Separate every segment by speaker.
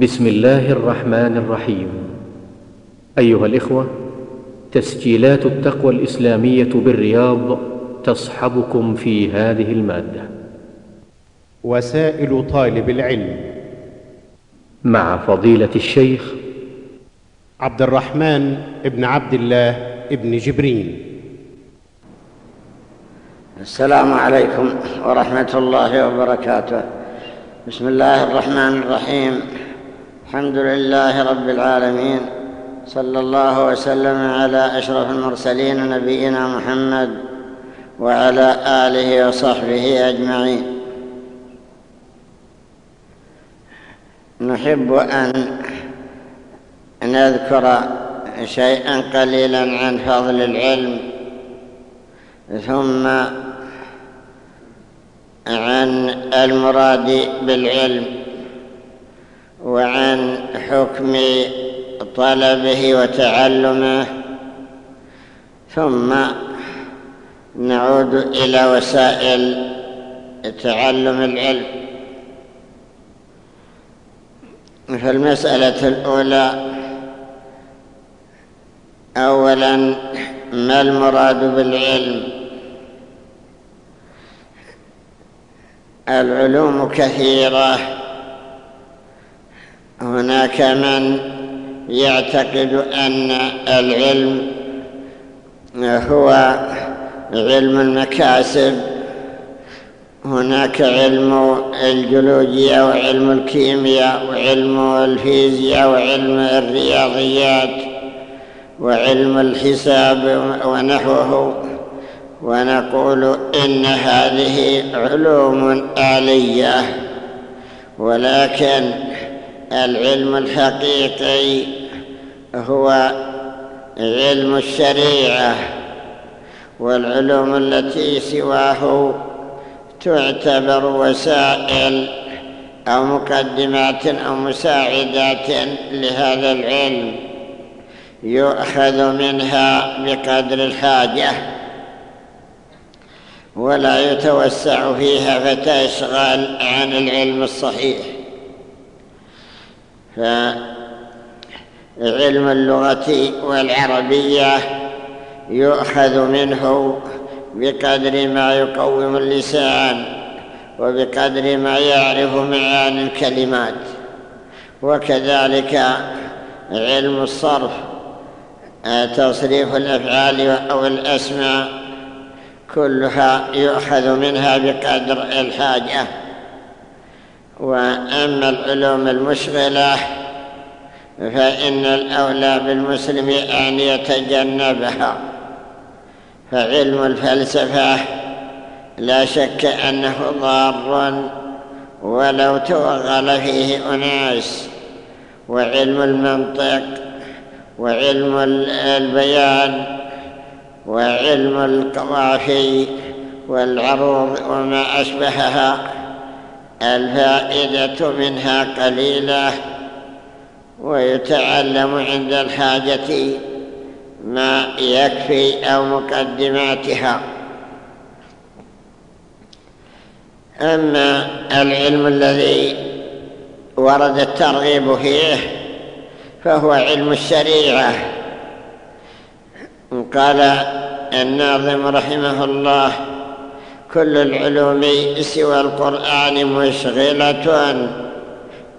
Speaker 1: بسم الله الرحمن الرحيم. أيها الإخوة تسجيلات التقوى الإسلامية بالرياض تصحبكم في هذه المادة.
Speaker 2: وسائل طالب العلم.
Speaker 1: مع فضيلة الشيخ
Speaker 2: عبد الرحمن ابن عبد الله ابن جبرين.
Speaker 3: السلام عليكم ورحمة الله وبركاته. بسم الله الرحمن الرحيم. الحمد لله رب العالمين صلى الله وسلم على أشرف المرسلين نبينا محمد وعلى آله وصحبه أجمعين. نحب أن نذكر شيئا قليلا عن فضل العلم ثم عن المراد بالعلم. وعن حكم طلبه وتعلمه. ثم نعود إلى وسائل تعلم العلم. فالمساله الأولى اولا ما المراد بالعلم؟ العلوم كثيرة. هناك من يعتقد أن العلم هو علم المكاسب. هناك علم الجيولوجيا وعلم الكيمياء وعلم الفيزياء وعلم الرياضيات وعلم الحساب ونحوه. ونقول إن هذه علوم آلية. ولكن العلم الحقيقي هو علم الشريعة والعلوم التي سواه تعتبر وسائل أو مقدمات أو مساعدات لهذا العلم يؤخذ منها بقدر الحاجة ولا يتوسع فيها فتشغل عن العلم الصحيح. فعلم اللغة والعربية يؤخذ منه بقدر ما يقوم اللسان وبقدر ما يعرف معاني الكلمات. وكذلك علم الصرف تصريف الأفعال أو الأسماء كلها يؤخذ منها بقدر الحاجة. وأما العلوم المشغلة فإن الأولى بالمسلم أن يتجنبها. فعلم الفلسفة لا شك أنه ضار ولو توغل فيه أناس وعلم المنطق وعلم البيان وعلم القوافي والعروض وما أشبهها. الفائدة منها قليلة ويتعلم عند الحاجة ما يكفي أو مقدماتها. أما العلم الذي ورد الترغيب فيه فهو علم الشريعة. قال الناظم رحمه الله كل العلوم سوى القرآن مشغلة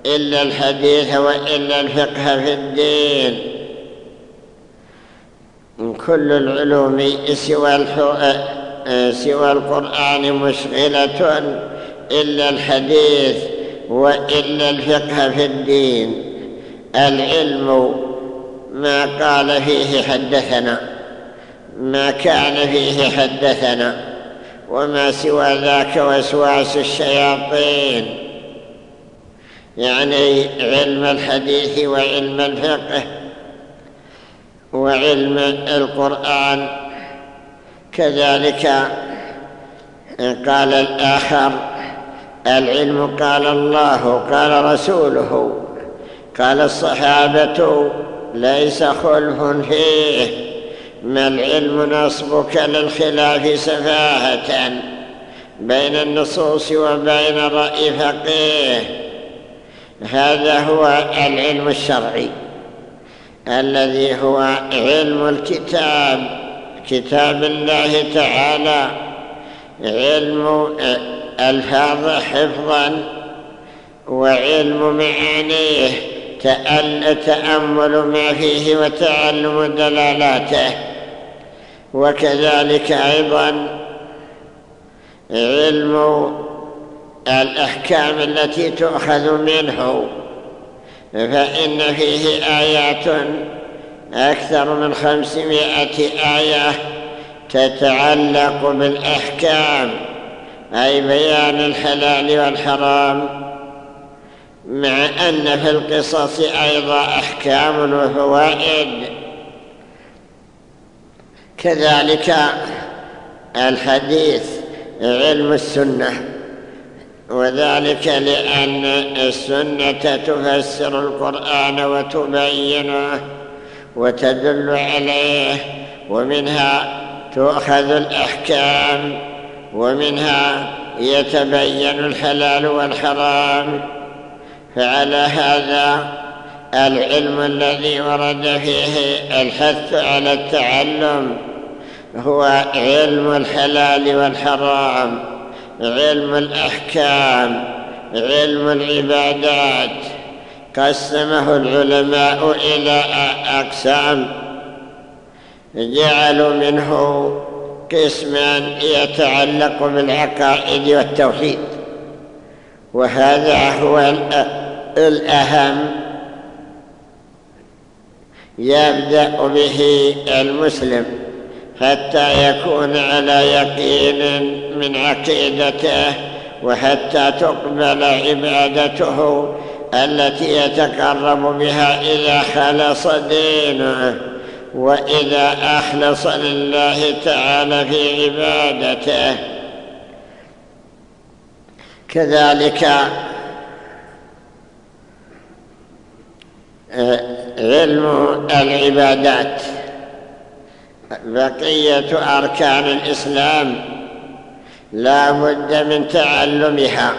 Speaker 3: إلا الحديث وإلا الفقه في الدين. كل العلوم سوى سوى القرآن مشغلة إلا الحديث وإلا الفقه في الدين. العلم ما قال فيه حدثنا ما كان فيه حدثنا. وما سوى ذاك وسواس الشياطين. يعني علم الحديث وعلم الفقه وعلم القرآن. كذلك قال الآخر العلم قال الله قال رسوله قال الصحابة ليس خلف فيه. ما العلم نصبك للخلاف سفاهة بين النصوص وبين رأي فقيه؟ هذا هو العلم الشرعي الذي هو علم الكتاب كتاب الله تعالى. علم ألفاظ حفظا وعلم معانيه تأمل ما فيه وتعلم دلالاته. وكذلك أيضا علم الأحكام التي تؤخذ منه فإن فيه آيات أكثر من خمسمائة آية تتعلق بالأحكام أي بيان الحلال والحرام مع أن في القصص أيضا أحكام وفوائد. كذلك الحديث علم السنة وذلك لأن السنة تفسر القرآن وتبينه وتدل عليه ومنها تؤخذ الأحكام ومنها يتبين الحلال والحرام. فعلى هذا العلم الذي ورد فيه الحث على التعلم هو علم الحلال والحرام علم الأحكام علم العبادات. قسمه العلماء إلى أقسام. جعلوا منه قسما يتعلق بالعقائد والتوحيد. وهذا هو الأهم. يبدأ به المسلم. حتى يكون على يقين من عقيدته وحتى تقبل عبادته التي يتقرب بها إذا خلص دينه وإذا أخلص لله تعالى في عبادته. كذلك علم العبادات. بقية أركان الإسلام لا بد من تعلمها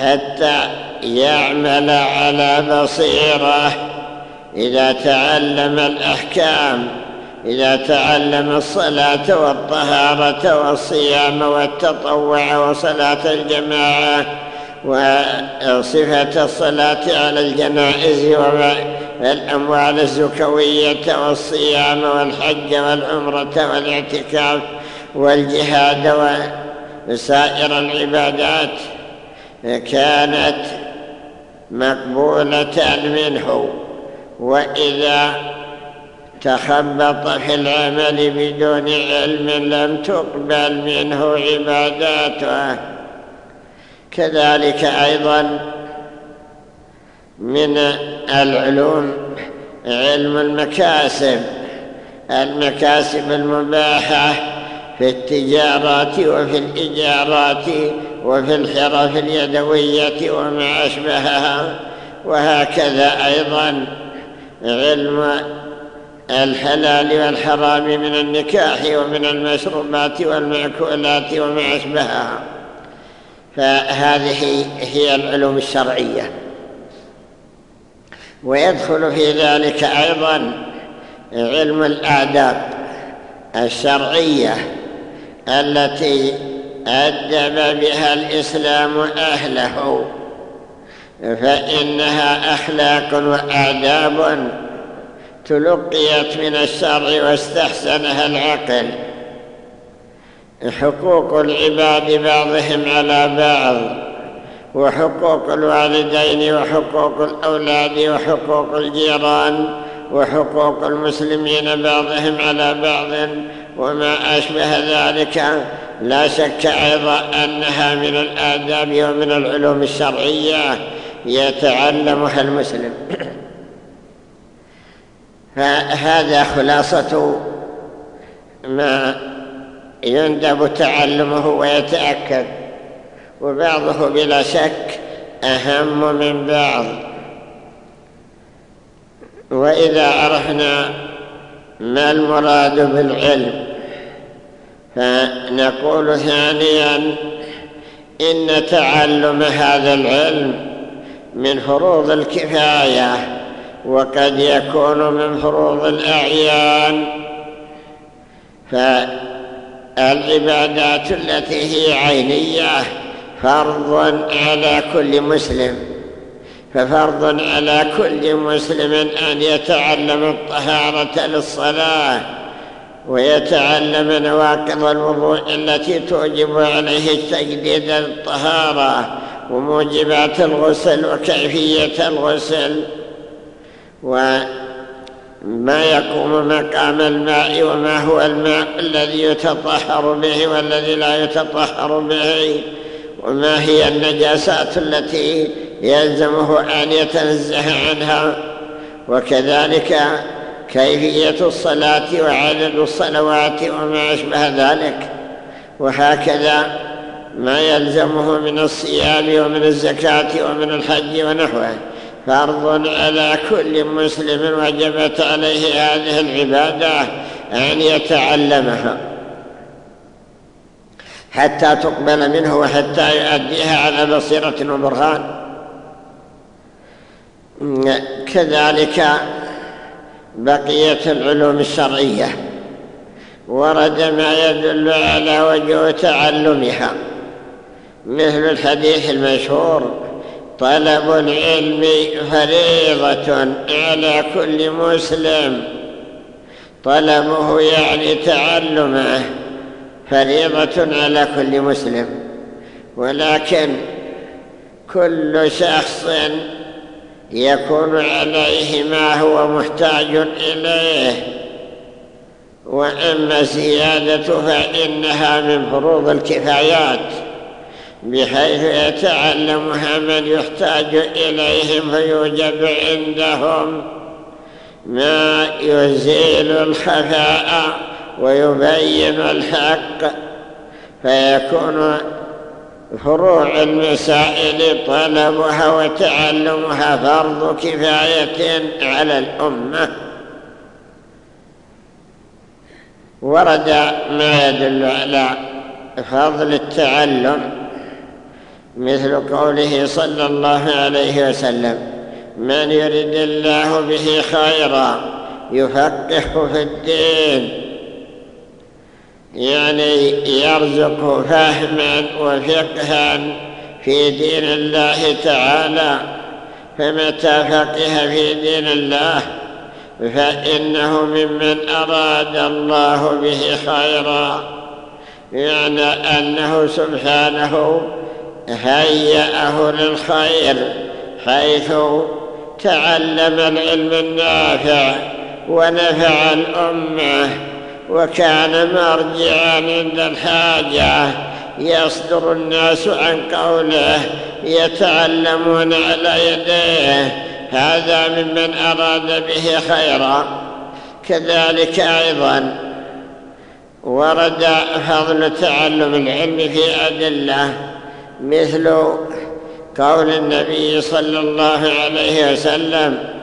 Speaker 3: حتى يعمل على بصيرة. إذا تعلم الأحكام إذا تعلم الصلاة والطهارة والصيام والتطوع وصلاة الجماعة وصفة الصلاة على الجنائز والأموال الزكوية والصيام والحج والعمرة والاعتكاف والجهاد وسائر العبادات كانت مقبولة منه. وإذا تخبط في العمل بدون علم لم تقبل منه عباداته. كذلك أيضا من العلوم علم المكاسب. المكاسب المباحة في التجارات وفي الإجارات وفي الحرف اليدوية وما أشبهها. وهكذا أيضا علم الحلال والحرام من النكاح ومن المشروبات والمأكولات وما أشبهها. فهذه هي العلوم الشرعية. ويدخل في ذلك أيضا علم الآداب الشرعية التي أدب بها الإسلام أهله فإنها أخلاق وآداب تلقيت من الشرع واستحسنها العقل. حقوق العباد بعضهم على بعض. وحقوق الوالدين وحقوق الأولاد وحقوق الجيران وحقوق المسلمين بعضهم على بعض وما أشبه ذلك. لا شك أيضا أنها من الآداب ومن العلوم الشرعية يتعلمها المسلم. فهذا خلاصة ما يندب تعلمه ويتأكد. وبعضه بلا شك أهم من بعض. وإذا عرفنا ما المراد بالعلم فنقول ثانيا إن تعلم هذا العلم من فروض الكفاية وقد يكون من فروض الأعيان. فالعبادات التي هي عينية فرض على كل مسلم ففرض على كل مسلم أن يتعلم الطهارة للصلاة ويتعلم نواقض الوضوء التي توجب عليه تجديد الطهارة وموجبات الغسل وكيفية الغسل. وما يقوم مقام الماء وما هو الماء الذي يتطهر به والذي لا يتطهر به. وما هي النجاسات التي يلزمه أن يتنزه عنها؟ وكذلك كيفية الصلاة وعدد الصلوات وما أشبه ذلك؟ وهكذا ما يلزمه من الصيام ومن الزكاة ومن الحج ونحوه. فرض على كل مسلم وجبت عليه هذه العبادة أن يتعلمها. حتى تقبل منه وحتى يؤديها على بصيرة وبرهان. كذلك بقية العلوم الشرعية. ورد ما يدل على وجوه تعلمها. مثل الحديث المشهور طلب العلم فريضة على كل مسلم. طلبه يعني تعلمه. فريضة على كل مسلم. ولكن كل شخص يكون عليه ما هو محتاج إليه. وأما زيادة فإنها من فروض الكفايات بحيث يتعلمها من يحتاج إليهم فيوجد عندهم ما يزيل الخفاء ويبين الحق فيكون فروع المسائل طلبها وتعلمها فرض كفاية على الأمة. ورد ما يدل على فضل التعلم مثل قوله صلى الله عليه وسلم من يرد الله به خيرا يفقهه في الدين يعني يرزق فهما وفقها في دين الله تعالى. فمتى فقه في دين الله؟ فإنه ممن أراد الله به خيرا. يعني أنه سبحانه هيأه للخير حيث تعلم العلم النافع ونفع الأمة. وكان مرجعا عند الحاجة. يصدر الناس عن قوله يتعلمون على يديه. هذا ممن أراد به خيرا. كذلك أيضا ورد فضل تعلم العلم في أدلة مثل قول النبي صلى الله عليه وسلم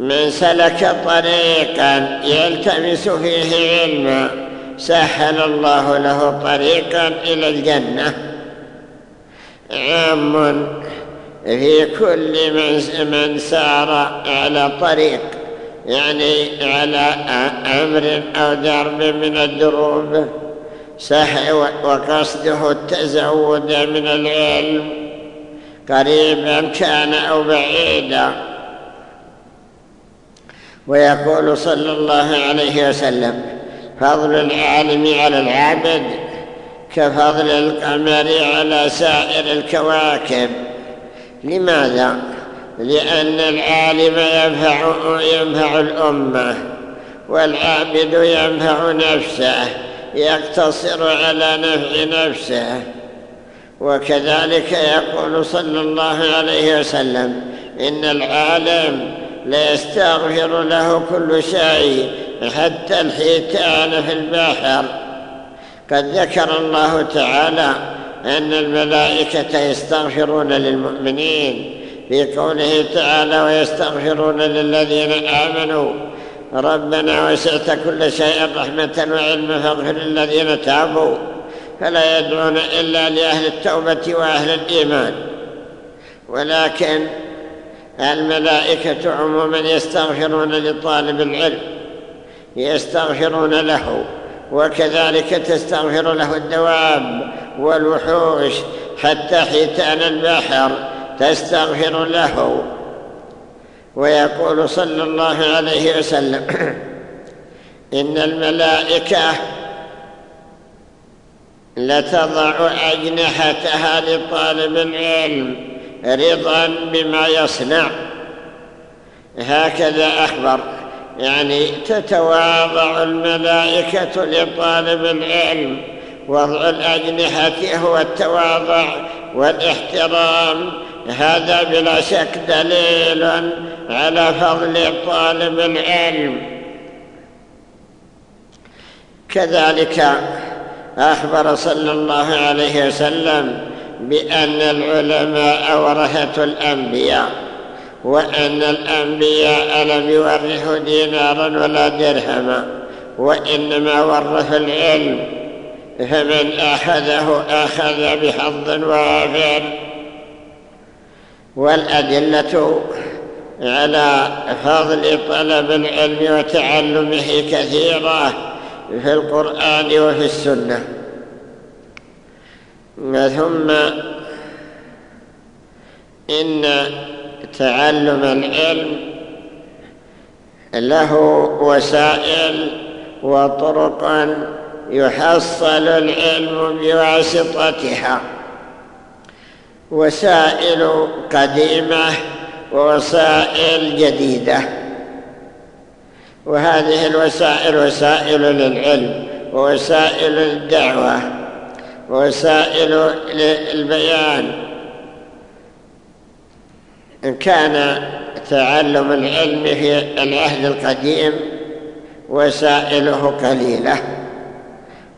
Speaker 3: من سلك طريقا يلتمس فيه علما سهل الله له طريقا إلى الجنة. عام في كل من, من سار على طريق يعني على أمر أو درب من الدروب. وقصده التزود من العلم. قريبا كان أو بعيدا. ويقول صلى الله عليه وسلم فضل العالم على العابد كفضل القمر على سائر الكواكب. لماذا؟ لأن العالم ينفع ينفع الأمة والعابد ينفع نفسه يقتصر على نفع نفسه. وكذلك يقول صلى الله عليه وسلم إن العالم ليستغفر له كل شيء حتى الحيتان في البحر. قد ذكر الله تعالى أن الملائكة يستغفرون للمؤمنين في قوله تعالى ويستغفرون للذين آمنوا. ربنا وسعت كل شيء رحمة وعلما فاغفر للذين تابوا. فلا يدعون إلا لأهل التوبة وأهل الإيمان. ولكن الملائكة عموما يستغفرون لطالب العلم يستغفرون له وكذلك تستغفر له الدواب والوحوش حتى حيتان البحر تستغفر له. ويقول صلى الله عليه وسلم إن الملائكة لتضع أجنحتها لطالب العلم رضا بما يصنع. هكذا أخبر. يعني تتواضع الملائكة لطالب العلم وضع الأجنحة هو التواضع والاحترام. هذا بلا شك دليل على فضل طالب العلم. كذلك أخبر صلى الله عليه وسلم بأن العلماء ورثة الأنبياء وأن الأنبياء لم يورثوا دينارا ولا درهما وإنما ورثوا العلم. فمن أخذه أخذ بحظ وافر والأدلة على فضل طلب العلم وتعلمه كثيرة في القرآن وفي السنة. ثم إن تعلم العلم له وسائل وطرق يحصل العلم بواسطتها وسائل قديمة ووسائل جديدة وهذه الوسائل وسائل للعلم ووسائل للدعوة ووسائل للبيان. كان تعلم العلم في العهد القديم وسائله قليلة.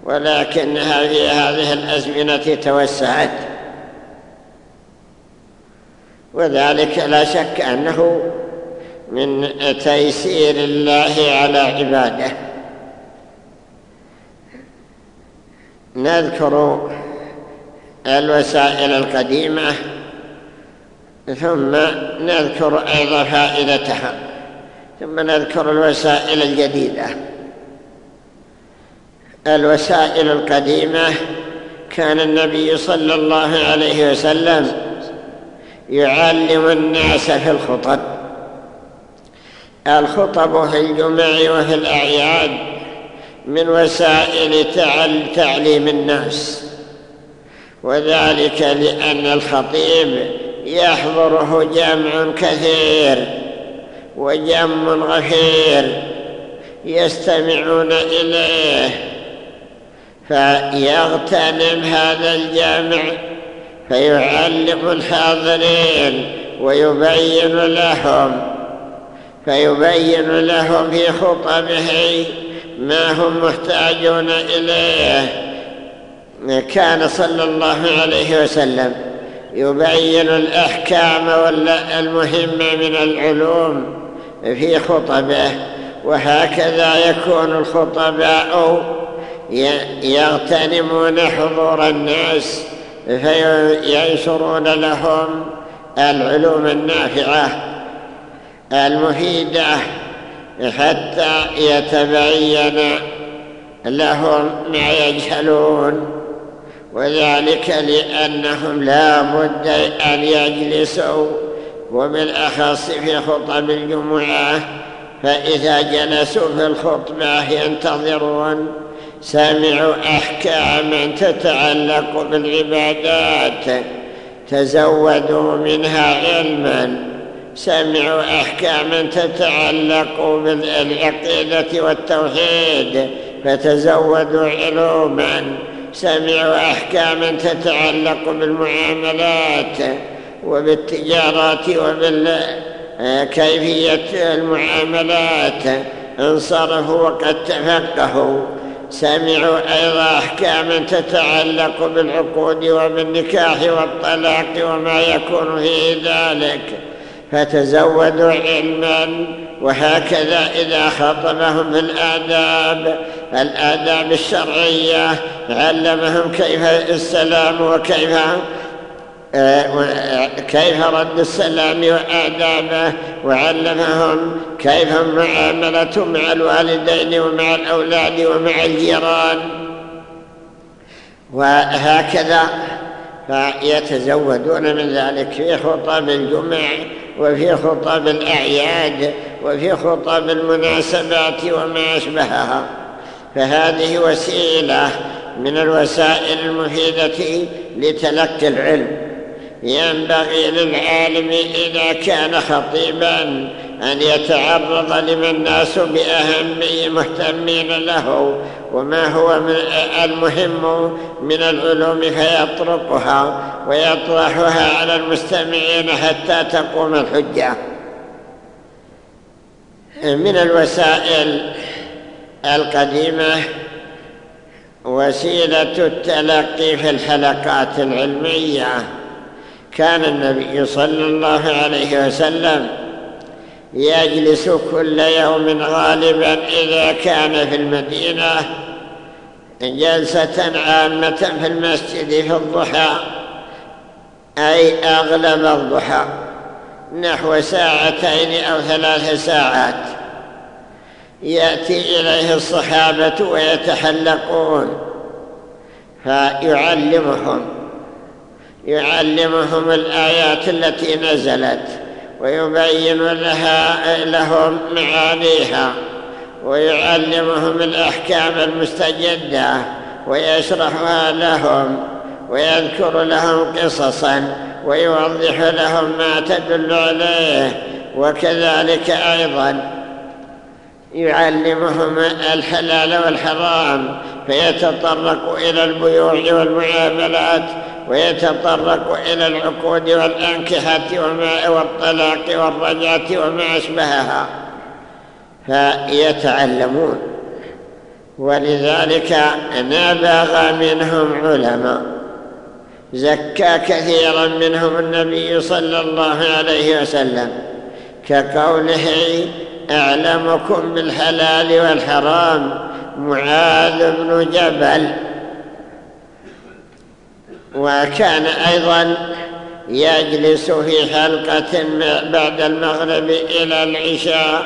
Speaker 3: ولكنها في هذه الأزمنة توسعت. وذلك لا شك أنه من تيسير الله على عباده. نذكر الوسائل القديمة ثم نذكر أيضا فائدتها ثم نذكر الوسائل الجديدة. الوسائل القديمة كان النبي صلى الله عليه وسلم يعلم الناس في الخطب. الخطب في الجمع وفي الأعياد. من وسائل تعليم الناس. وذلك لأن الخطيب يحضره جمع كثير وجم غفير يستمعون إليه فيغتنم هذا الجامع فيعلم الحاضرين ويبين لهم فيبين لهم في خطبه ما هم محتاجون إليه. كان صلى الله عليه وسلم يبين الأحكام المهمة من العلوم في خطبه وهكذا يكون الخطباء يغتنمون حضور الناس فينشرون لهم العلوم النافعة المفيدة. حتى يتبين لهم ما يجهلون. وذلك لأنهم لا بد أن يجلسوا. وبالأخص في خطب الجمعة فإذا جلسوا في الخطبة ينتظرون. سمعوا أحكاما تتعلق بالعبادات تزودوا منها علما. سمعوا أحكاما تتعلق بالعقيدة والتوحيد فتزودوا علوما سمعوا أحكاما تتعلق بالمعاملات وبالتجارات وبالكيفية المعاملات. انصرفوا وقد تفقهوا. سمعوا أيضا أحكاما تتعلق بالعقود وبالنكاح والطلاق وما يكون في ذلك. فتزودوا علما وهكذا إذا خاطبهم بالآداب الآداب الشرعية علمهم كيف السلام وكيف كيف رد السلام وآدابه. وعلمهم كيف المعاملة مع الوالدين ومع الأولاد ومع الجيران. وهكذا فيتزودون من ذلك. في خطب الجمع وفي خطب الأعياد وفي خطب المناسبات وما أشبهها. فهذه وسيلة من الوسائل المفيدة لتلقي العلم. ينبغي للعالم إذا كان خطيبا أن يتعرض لما الناس بأهمية مهتمين له وما هو من المهم من العلوم فيطرقها ويطرحها على المستمعين حتى تقوم الحجة. من الوسائل القديمة وسيلة التلقي في الحلقات العلمية. كان النبي صلى الله عليه وسلم يجلس كل يوم غالبا إذا كان في المدينة جلسة عامة في المسجد في الضحى أي أغلب الضحى نحو ساعتين أو ثلاث ساعات. يأتي إليه الصحابة ويتحلقون فيعلمهم يعلمهم الآيات التي نزلت. ويبين لها لهم معانيها ويعلمهم الأحكام المستجدة ويشرحها لهم ويذكر لهم قصصا ويوضح لهم ما تدل عليه وكذلك أيضا يعلمهم الحلال والحرام فيتطرق إلى البيوع والمعاملات ويتطرق إلى العقود والأنكحة وما والطلاق والرجعة وما أشبهها. فيتعلمون. ولذلك نبغى منهم علماء. زكى كثيرا منهم النبي صلى الله عليه وسلم. كقوله أعلمكم بالحلال والحرام معاذ بن جبل. وكان أيضا يجلس في حلقة بعد المغرب إلى العشاء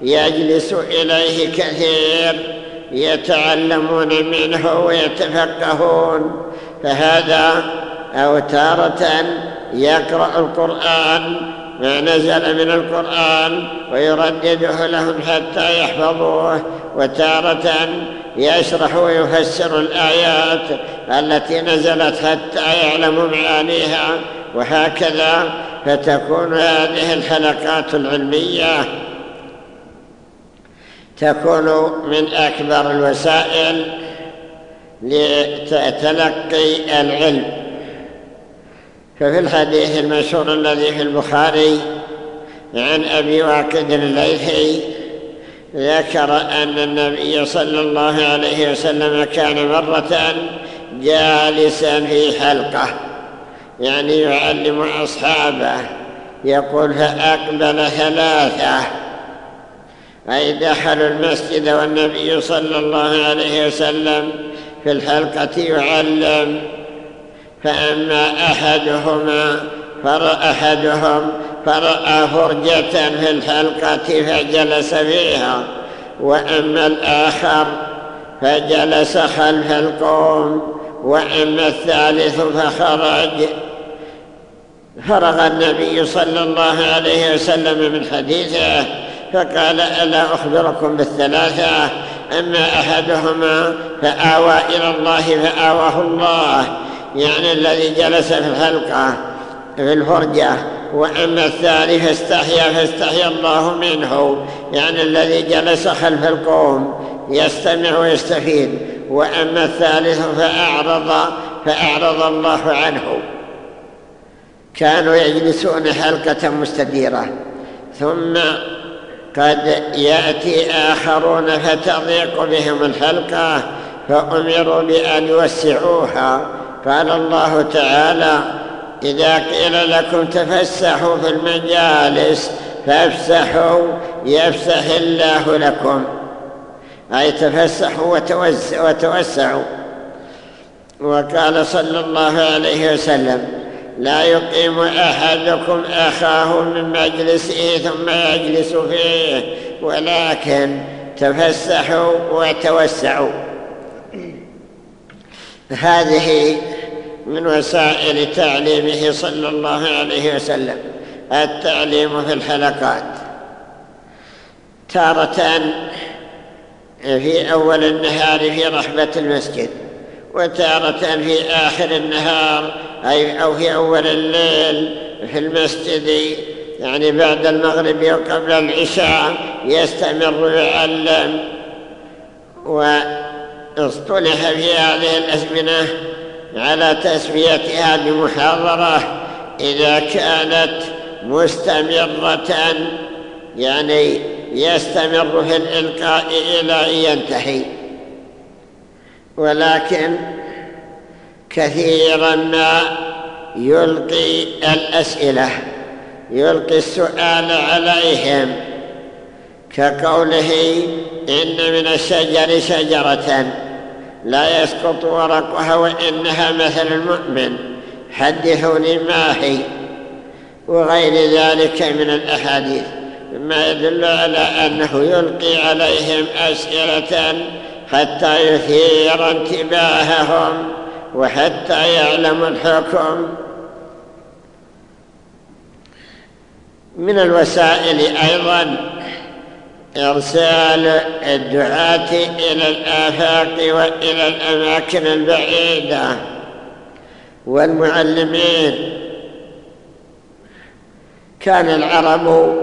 Speaker 3: يجلس إليه كثير يتعلمون منه ويتفقهون. فهذا أو تارة يقرأ القرآن ما نزل من القرآن ويردده لهم حتى يحفظوه وتارة يشرح ويفسر الآيات التي نزلت حتى يعلموا معانيها. وهكذا فتكون هذه الحلقات العلمية تكون من أكبر الوسائل لتلقي العلم. ففي الحديث المشهور الذي في البخاري عن أبي واقد الليثي ذكر أن النبي صلى الله عليه وسلم كان مرة جالسا في حلقة يعني يعلم أصحابه يقول فأقبل ثلاثة أي دخلوا المسجد والنبي صلى الله عليه وسلم في الحلقة يعلم فأما أحدهما فرأى أحدهم فرأى فرجة في الحلقة فجلس فيها وأما الآخر فجلس خلف القوم وأما الثالث فخرج فرغ النبي صلى الله عليه وسلم من حديثه فقال ألا أخبركم بالثلاثة؟ أما أحدهما فآوى إلى الله فآواه الله. يعني الذي جلس في الحلقة في الفرجة وأما الثاني فاستحيا فاستحيا الله منه. يعني الذي جلس خلف القوم يستمع ويستفيد. وأما الثالث فأعرض فأعرض الله عنه. كانوا يجلسون حلقة مستديرة. ثم قد يأتي آخرون فتضيق بهم الحلقة فأمروا بأن يوسعوها. قال الله تعالى إذا قيل لكم تفسحوا في المجالس فافسحوا يفسح الله لكم. أي تفسحوا وتوسعوا. وقال صلى الله عليه وسلم لا يقيم أحدكم أخاه من مجلسه ثم يجلس فيه ولكن تفسحوا وتوسعوا. هذه من وسائل تعليمه صلى الله عليه وسلم التعليم في الحلقات. تارة في أول النهار في رحبة المسجد وتارة في آخر النهار أي أو في أول الليل في المسجد يعني بعد المغرب وقبل العشاء يستمر يعلم واصطلح في هذه الأزمنة على تسميتها بمحاضرة إذا كانت مستمرة يعني يستمر في الإلقاء إلى أن ينتهي. ولكن كثيرا ما يلقي الأسئلة يلقي السؤال عليهم كقوله إن من الشجر شجرة. لا يسقط ورقها وإنها مثل المؤمن. حدثوني ما هي؟ وغير ذلك من الأحاديث. مما يدل على أنه يلقي عليهم أسئلة حتى يثير انتباههم وحتى يعلموا الحكم. من الوسائل أيضا إرسال الدعاة إلى الآفاق وإلى الأماكن البعيدة والمعلمين. كان العرب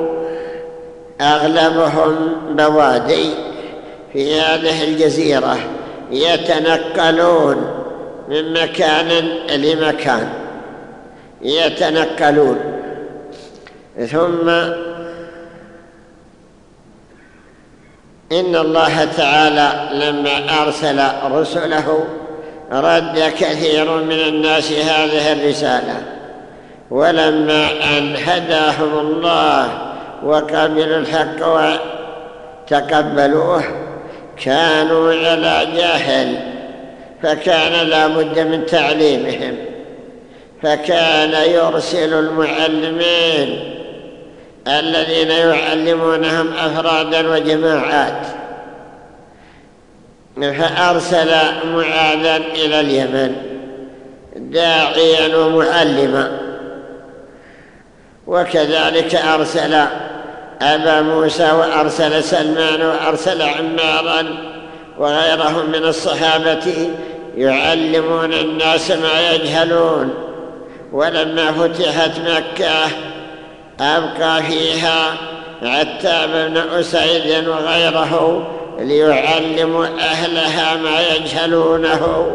Speaker 3: أغلبهم بوادي في هذه الجزيرة يتنقلون من مكان لمكان يتنقلون. ثم إن الله تعالى لما أرسل رسله رد كثير من الناس هذه الرسالة. ولما أن هداهم الله وقبلوا الحق وتقبلوه كانوا على جهل فكان لا بد من تعليمهم فكان يرسل المعلمين الذين يعلمونهم أفرادا وجماعات. فأرسل معاذا إلى اليمن داعيا ومعلما. وكذلك أرسل أبا موسى وأرسل سلمان وأرسل عمارا وغيرهم من الصحابة يعلمون الناس ما يجهلون. ولما فتحت مكة أبقى فيها عتاب بن أسيد وغيره ليعلموا أهلها ما يجهلونه.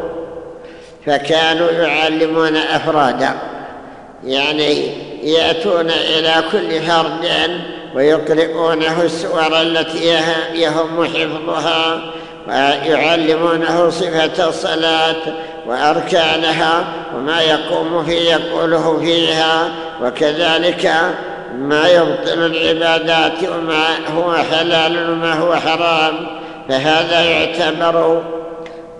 Speaker 3: فكانوا يعلمون أفرادا يعني يأتون إلى كل فرد ويقرئونه السور التي يهم حفظها ويعلمونه صفة الصلاة وأركانها وما يقوم في يقوله فيها وكذلك ما يبطل العبادات وما هو حلال وما هو حرام فهذا يعتبر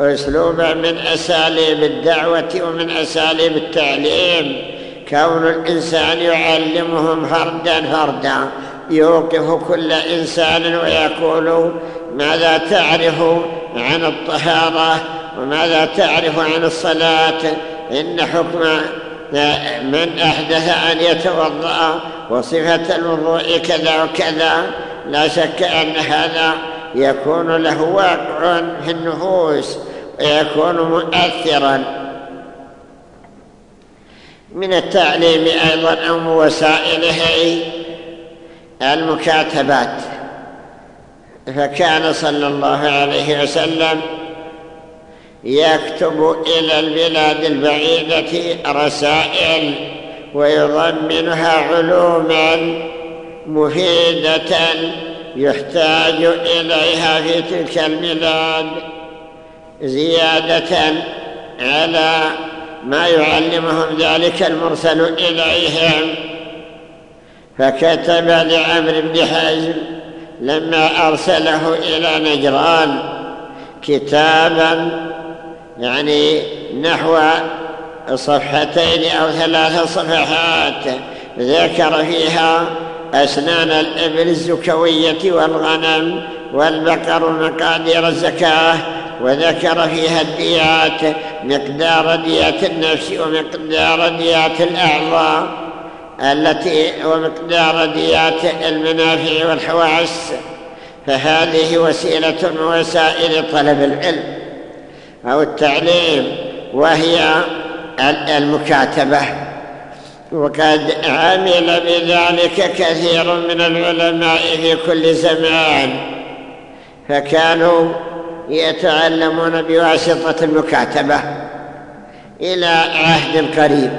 Speaker 3: أسلوبا من أساليب الدعوة ومن أساليب التعليم. كون الإنسان يعلمهم فردا فردا يوقف كل إنسان ويقول ماذا تعرف عن الطهارة وماذا تعرف عن الصلاة؟ إن حكم من أحدث أن يتوضأ وصفة الوضوء كذا وكذا لا شك أن هذا يكون له واقع في النفوس ويكون مؤثرا. من التعليم أيضا أو وسائله المكاتبات. فكان صلى الله عليه وسلم يكتب إلى البلاد البعيدة رسائل ويضمنها علوما مفيدة يحتاج إليها في تلك البلاد زيادة على ما يعلمهم ذلك المرسل إليهم. فكتب لعمر بن حزم لما أرسله إلى نجران كتابا يعني نحو صفحتين أو ثلاث صفحات. ذكر فيها أسنان الإبل الزكوية والغنم والبقر ومقادير الزكاة وذكر فيها الديات مقدار ديات النفس ومقدار ديات الأعضاء التي ومقدار ديات المنافع والحواس. فهذه وسيلة من وسائل طلب العلم أو التعليم وهي المكاتبة وقد عمل بذلك كثير من العلماء في كل زمان فكانوا يتعلمون بواسطة المكاتبة إلى عهد قريب.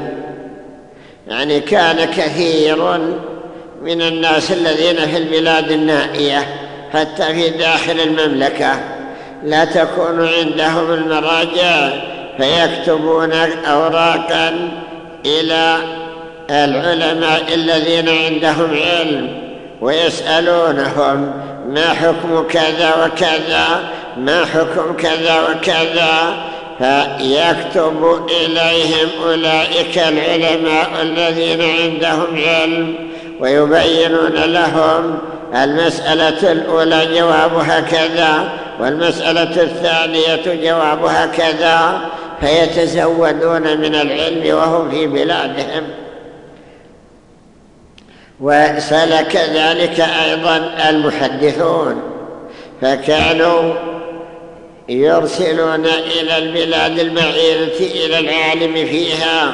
Speaker 3: يعني كان كثير من الناس الذين في البلاد النائية حتى في داخل المملكة لا تكون عندهم المراجع فيكتبون أوراقا إلى العلماء الذين عندهم علم ويسألونهم ما حكم كذا وكذا ما حكم كذا وكذا فيكتب إليهم أولئك العلماء الذين عندهم علم ويبينون لهم المسألة الأولى جوابها كذا والمسألة الثانية جوابها كذا فيتزودون من العلم وهم في بلادهم. وسلك ذلك أيضا المحدثون فكانوا يرسلون إلى البلاد البعيدة إلى العالم فيها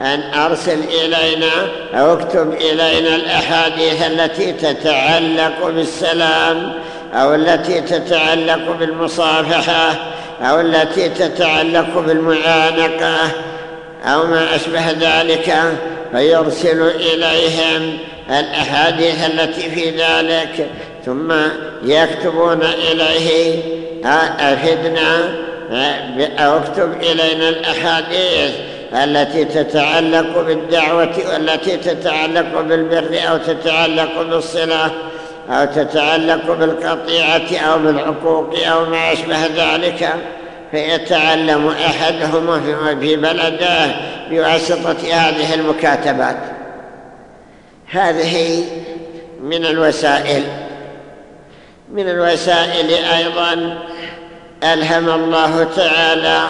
Speaker 3: أن أرسل إلينا أو اكتب إلينا الأحاديث التي تتعلق بالسلام أو التي تتعلق بالمصافحة أو التي تتعلق بالمعانقة أو ما أشبه ذلك فيرسل إليهم الأحاديث التي في ذلك ثم يكتبون إليه أفدنا أو أكتب إلينا الأحاديث التي تتعلق بالدعوة والتي تتعلق بالبر أو تتعلق بالصلة أو تتعلق بالقطيعة أو بالعقوق أو ما أشبه ذلك فيتعلم أحدهم في بلده بواسطة هذه المكاتبات. هذه من الوسائل. من الوسائل أيضا ألهم الله تعالى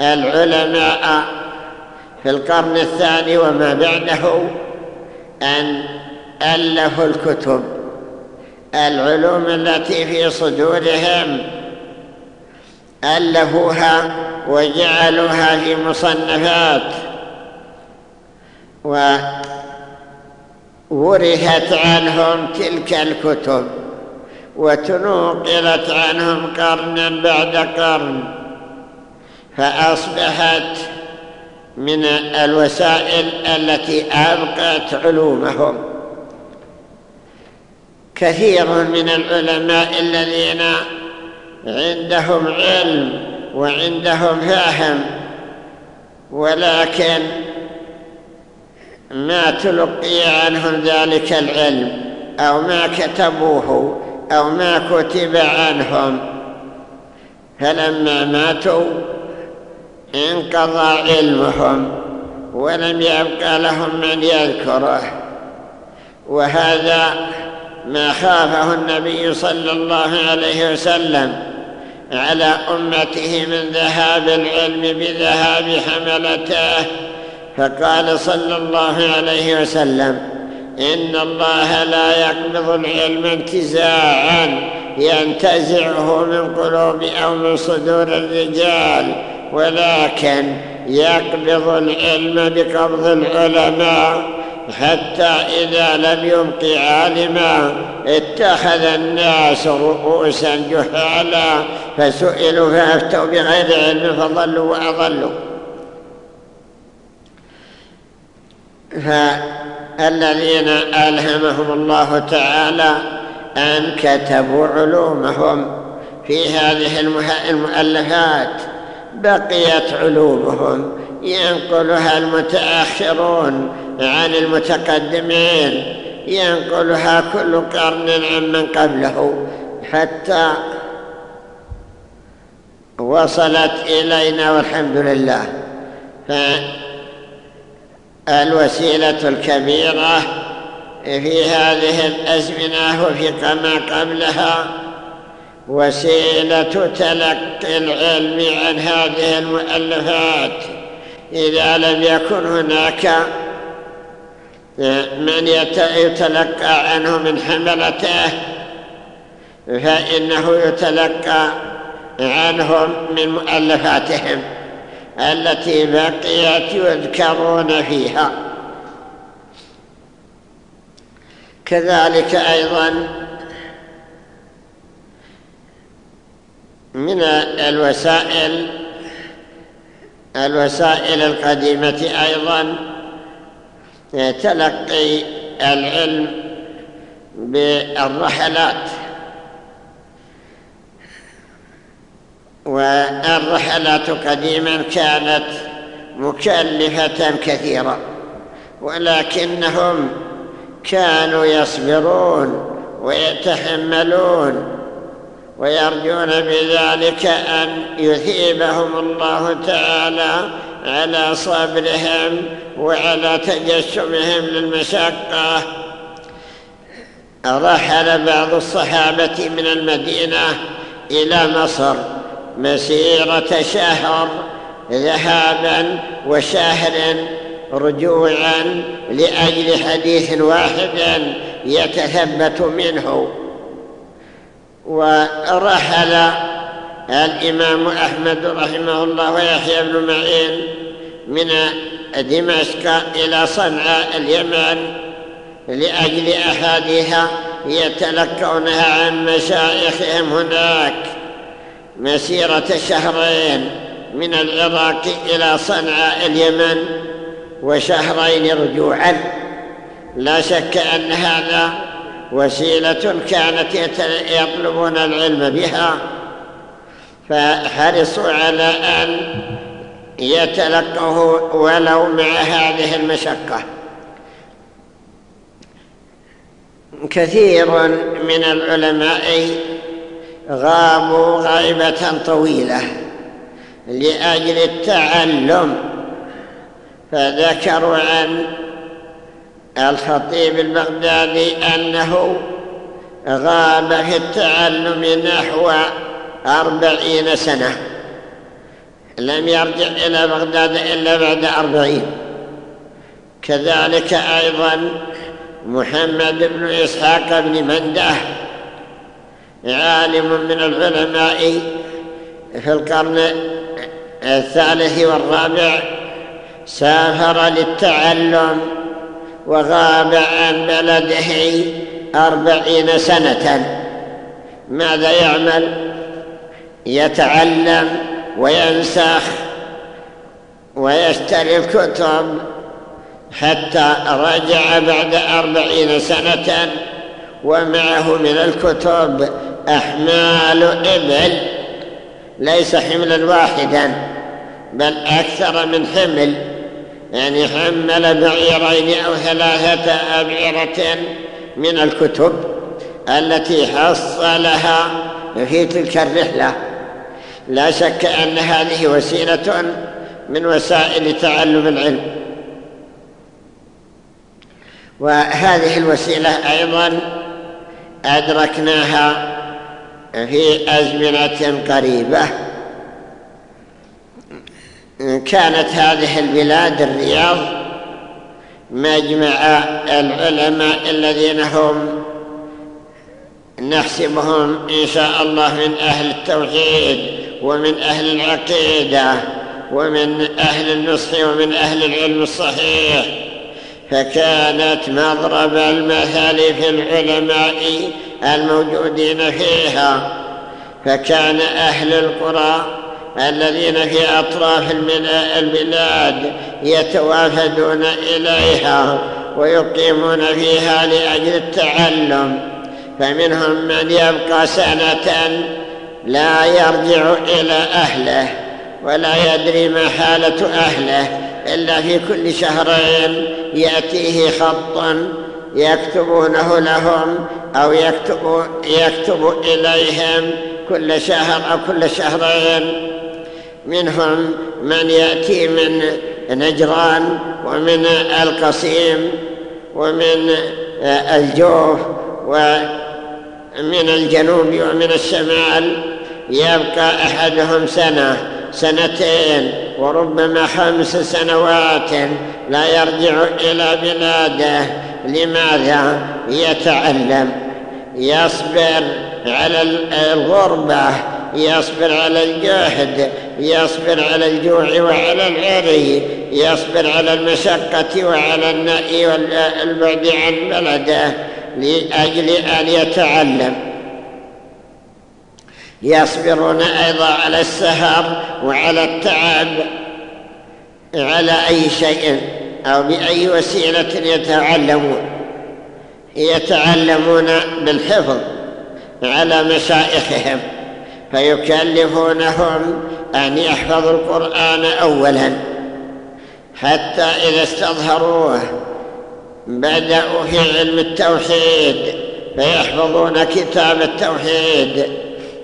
Speaker 3: العلماء في القرن الثاني وما بعده أن ألفوا الكتب. العلوم التي في صدورهم ألفوها وجعلوها في مصنفات وورثت عنهم تلك الكتب وتنوقلت عنهم قرنا بعد قرن فأصبحت من الوسائل التي أبقت علومهم. كثير من العلماء الذين عندهم علم وعندهم فهم ولكن ما تلقي عنهم ذلك العلم أو ما كتبوه أو ما كتب عنهم. فلما ماتوا انقضى علمهم ولم يبقى لهم من يذكره. وهذا ما خافه النبي صلى الله عليه وسلم على أمته من ذهاب العلم بذهاب حملته فقال صلى الله عليه وسلم إن الله لا يقبض العلم انتزاعا ينتزعه من قلوب أو من صدور الرجال ولكن يقبض العلم بقبض العلماء. حتى إذا لم يبق عالما اتخذ الناس رؤوسا جهالا فسئلوا فأفتوا بغير علم فضلوا وأضلوا. فالذين ألهمهم الله تعالى أن كتبوا علومهم في هذه المؤلفات بقيت علومهم ينقلها المتأخرون عن المتقدمين. ينقلها كل قرن عمن قبله. حتى وصلت إلينا والحمد لله. فالوسيلة الكبيرة في هذه الأزمنة وفي كما قبلها وسيلة تلقي العلم عن هذه المؤلفات. إذا لم يكن هناك من يتلقى عنه من حملته فإنه يتلقى عنهم من مؤلفاتهم التي بقيت يذكرون فيها. كذلك أيضا من الوسائل الوسائل القديمة أيضا تلقي العلم بالرحلات. والرحلات قديما كانت مكلفة كثيرة ولكنهم كانوا يصبرون ويتحملون ويرجون بذلك أن يثيبهم الله تعالى على صبرهم وعلى تجسمهم للمشقة. رحل بعض الصحابة من المدينة إلى مصر مسيرة شهر ذهابا وشهر رجوعا لأجل حديث واحد يتثبت منه. ورحل الإمام أحمد رحمه الله ويحيى بن معين من دمشق إلى صنعاء اليمن لأجل أحاديث يتلقونها عن مشايخهم هناك. مسيرة شهرين من العراق إلى صنعاء اليمن وشهرين رجوعا. لا شك أن هذا وسيلة كانت يطلبون العلم بها. فحرصوا على أن يتلقه ولو مع هذه المشقة. كثير من العلماء غابوا غيبة طويلة لأجل التعلم فذكروا عن الخطيب البغدادي أنه غاب في التعلم نحو أربعين سنة. لم يرجع إلى بغداد إلا بعد أربعين. كذلك أيضا محمد بن إسحاق بن منده عالم من العلماء في القرن الثالث والرابع سافر للتعلم وغاب عن بلده أربعين سنة. ماذا يعمل؟ يتعلم وينسخ ويشتري الكتب حتى رجع بعد أربعين سنة ومعه من الكتب أحمال إبل ليس حملا واحدا بل أكثر من حمل يعني حمل بعيرين أو ثلاثة أبعرة من الكتب التي حصلها في تلك الرحلة. لا شك أن هذه وسيلة من وسائل تعلم العلم. وهذه الوسيلة أيضا أدركناها في أزمنة قريبة. كانت هذه البلاد الرياض مجمع العلماء الذين هم نحسبهم إن شاء الله من أهل التوحيد. ومن أهل العقيدة ومن أهل النصح ومن أهل العلم الصحيح فكانت مضرب المثل في العلماء الموجودين فيها. فكان أهل القرى الذين في أطراف البلاد يتوافدون إليها ويقيمون فيها لأجل التعلم. فمنهم من يبقى سنة لا يرجع إلى أهله ولا يدري ما حالة أهله إلا في كل شهرين يأتيه خطا يكتبونه لهم أو يكتب, يكتب إليهم كل شهر أو كل شهرين. منهم من يأتي من نجران ومن القصيم ومن الجوف ومن الجنوب ومن الشمال يبقى أحدهم سنة سنتين وربما خمس سنوات لا يرجع إلى بلاده. لماذا؟ يتعلم يصبر على الغربة يصبر على الجهد يصبر على الجوع وعلى العري يصبر على المشقة وعلى النأي والبعد عن بلده. لأجل أن يتعلم. يصبرون أيضا على السهر وعلى التعب على أي شيء أو بأي وسيلة يتعلمون. يتعلمون بالحفظ على مشائخهم فيكلفونهم أن يحفظوا القرآن أولا حتى إذا استظهروه. بدأوا في علم التوحيد فيحفظون كتاب التوحيد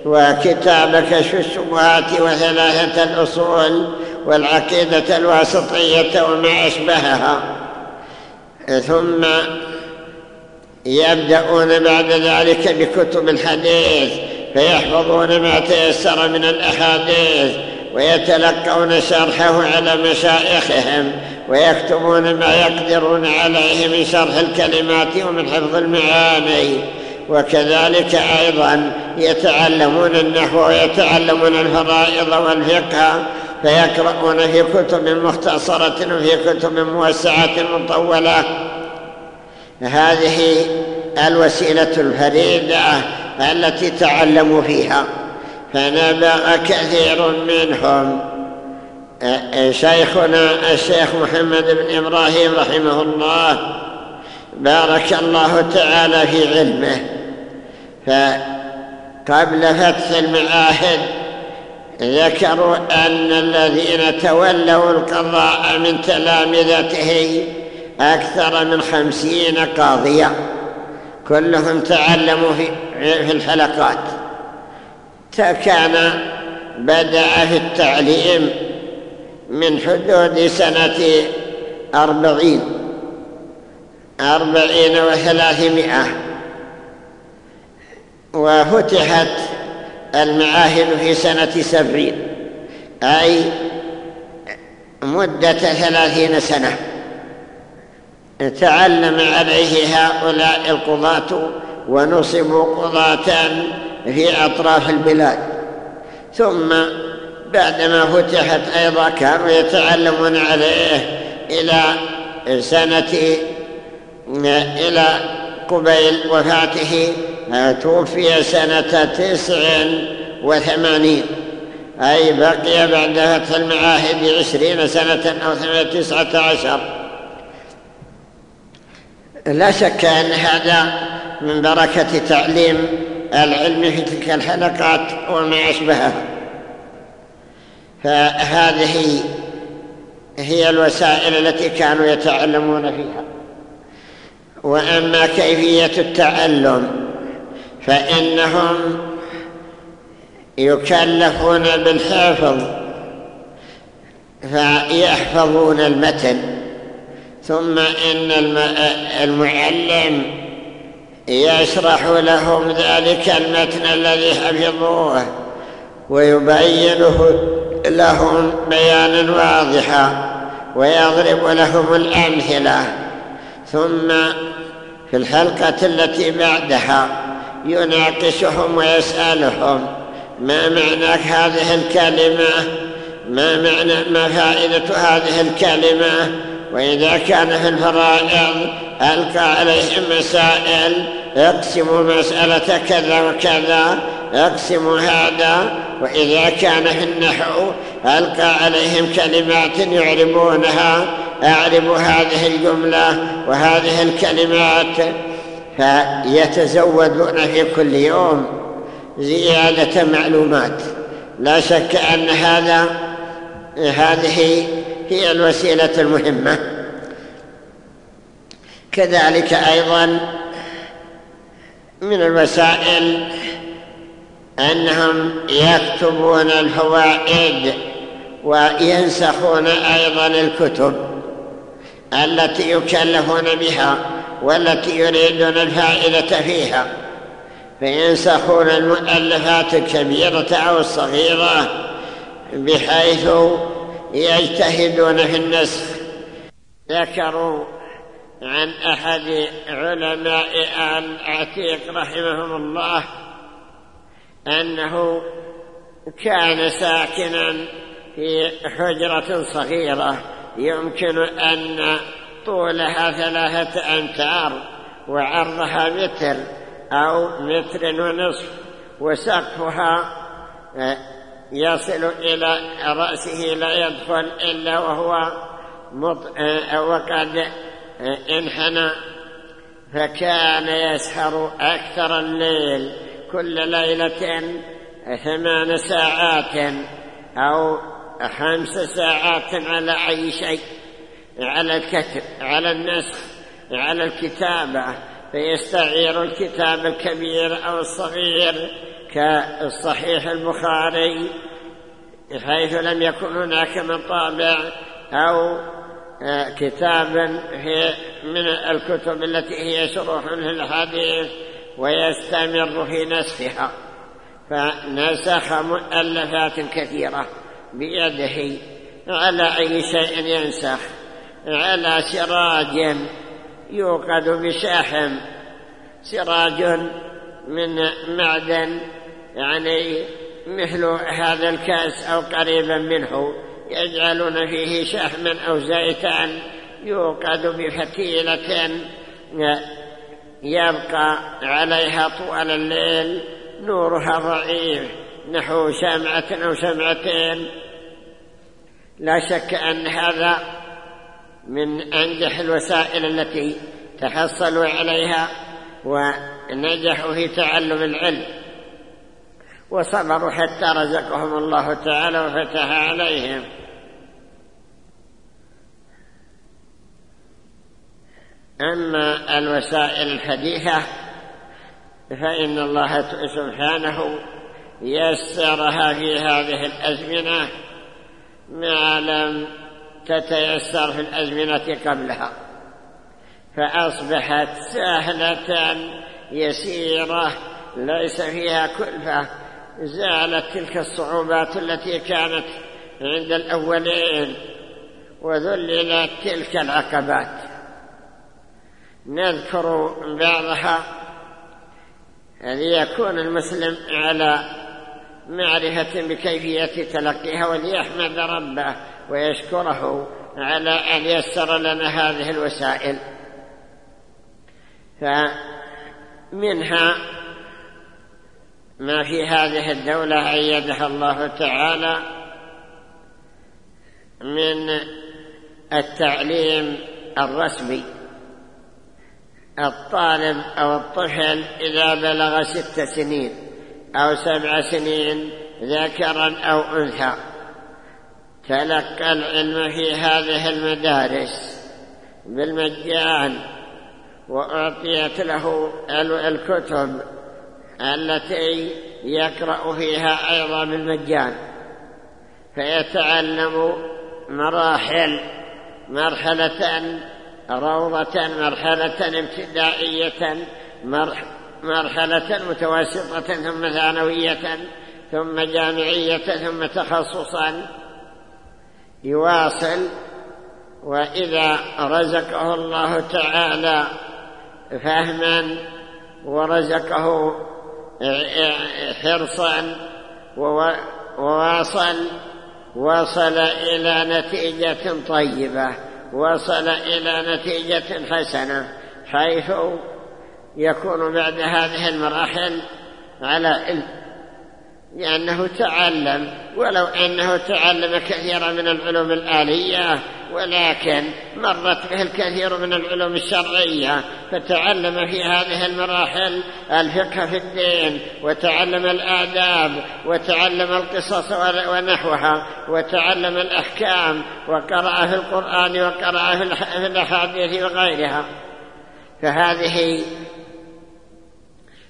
Speaker 3: وكتاب كشف الشبهات وثلاثة الأصول والعقيدة الواسطية وما أشبهها. ثم يبدأون بعد ذلك بكتب الحديث فيحفظون ما تيسر من الأحاديث ويتلقون شرحه على مشايخهم ويكتبون ما يقدرون عليه من شرح الكلمات ومن حفظ المعاني. وكذلك أيضا يتعلمون النحو ويتعلمون الفرائض والفقه فيقرؤون في كتب مختصرة وفي كتب موسعة مطولة. هذه الوسيلة الفريدة التي تعلموا فيها. فنبغ كثير منهم. شيخنا الشيخ محمد بن إبراهيم رحمه الله بارك الله تعالى في علمه. فقبل فتح المعاهد ذكروا أن الذين تولوا القضاء من تلامذته أكثر من خمسين قاضية. كلهم تعلموا في, الحلقات. كان بدأ في التعليم من حدود سنة أربعين. أربعين وثلاثمائة. وفتحت المعاهد في سنة سبعين. أي مدة ثلاثين سنة. تعلم عليه هؤلاء القضاة ونصبوا قضاة في أطراف البلاد. ثم بعدما فتحت أيضا كانوا يتعلمون عليه إلى سنة إلى قبيل وفاته توفي سنة تسع وثمانين. أي بقي بعد فتح المعاهد عشرين سنة أو تسعة عشر. لا شك أن هذا من بركة تعليم العلم في تلك الحلقات وما أشبهها فهذه هي الوسائل التي كانوا يتعلمون فيها. وأما كيفية التعلم فإنهم يكلفون بالحفظ فيحفظون المتن. ثم إن المعلم يشرح لهم ذلك المتن الذي حفظوه ويبينه لهم بيانا واضحا ويضرب لهم الأمثلة. ثم في الحلقة التي بعدها يناقشهم ويسألهم ما معنى هذه الكلمة ما معنى ما فائدة هذه الكلمة وإذا كان في الفرائض ألقى عليهم مسائل اقسموا مسألة كذا وكذا اقسموا هذا وإذا كان في النحو ألقى عليهم كلمات يعربونها. أعرب هذه الجملة وهذه الكلمات. فيتزودون في كل يوم زيادة معلومات. لا شك أن هذا هذه هي الوسيلة المهمة. كذلك أيضا من الوسائل أنهم يكتبون الفوائد وينسخون أيضا الكتب التي يكلفون بها والتي يريدون الفائدة فيها. فينسخون المؤلفات الكبيرة أو الصغيرة بحيث يجتهدون في النسخ. ذكروا عن أحد علماء آل عتيق رحمهم الله أنه كان ساكنا في حجرة صغيرة يمكن أن طولها ثلاثة أمتار وعرضها متر أو متر ونصف وسقفها آه، يصل إلى رأسه لا يدخل إلا وهو مط... آه، وقد آه، انحنى فكان يسهر أكثر الليل. كل ليلة ثمان ساعات أو خمس ساعات على أي شيء على الكتب على النسخ على الكتابة. فيستعير الكتاب الكبير أو الصغير كالصحيح البخاري حيث لم يكن هناك مطابع أو آه، كتاب من الكتب التي هي شروح للحديث. ويستمر في نسخها فنسخ مؤلفات كثيرة بيده على أي شيء ينسخ على سراج يوقد بشاحم سراج من معدن يعني مثل هذا الكأس أو قريبا منه يجعلون فيه شحما أو زيتا يوقد بفتيلة يبقى عليها طوال الليل نورها ضعيف نحو شمعة أو شمعتين لا شك أن هذا من أنجح الوسائل التي تحصلوا عليها ونجحوا في تعلم العلم. وصبروا حتى رزقهم الله تعالى وفتح عليهم. أما الوسائل الحديثة فإن الله سبحانه يسرها في هذه الأزمنة ما لم تتيسر في الأزمنة قبلها. فأصبحت سهلة يسيرة ليس فيها كلفة زالت تلك الصعوبات التي كانت عند الأولين وذللت تلك العقبات. نذكر بعضها ليكون المسلم على معرفة بكيفية تلقيها وليحمد ربه ويشكره على أن يسر لنا هذه الوسائل. فمنها ما في هذه الدولة أيدها الله تعالى من التعليم الرسمي. الطالب أو الطفل إذا بلغ ست سنين أو سبع سنين ذكرا أو أنثى. تلقى العلم في هذه المدارس بالمجان وأعطيت له الكتب التي يقرأ فيها أيضا بالمجان. فيتعلم مراحل مرحلة روضة مرحلة ابتدائية مرحلة متوسطة ثم ثانوية ثم جامعية ثم تخصصا. يواصل وإذا رزقه الله تعالى فهما ورزقه حرصا وواصل وصل إلى نتيجة طيبة. وصل إلى نتيجة حسنة حيث يكون بعد هذه المراحل على لأنه تعلم ولو أنه تعلم كثيرا من العلوم الآلية ولكن مرت به الكثير من العلوم الشرعية فتعلم في هذه المراحل الفقه في الدين وتعلم الآداب وتعلم القصص ونحوها وتعلم الأحكام وقرأ في القرآن وقرأ في الأحاديث وغيرها. فهذه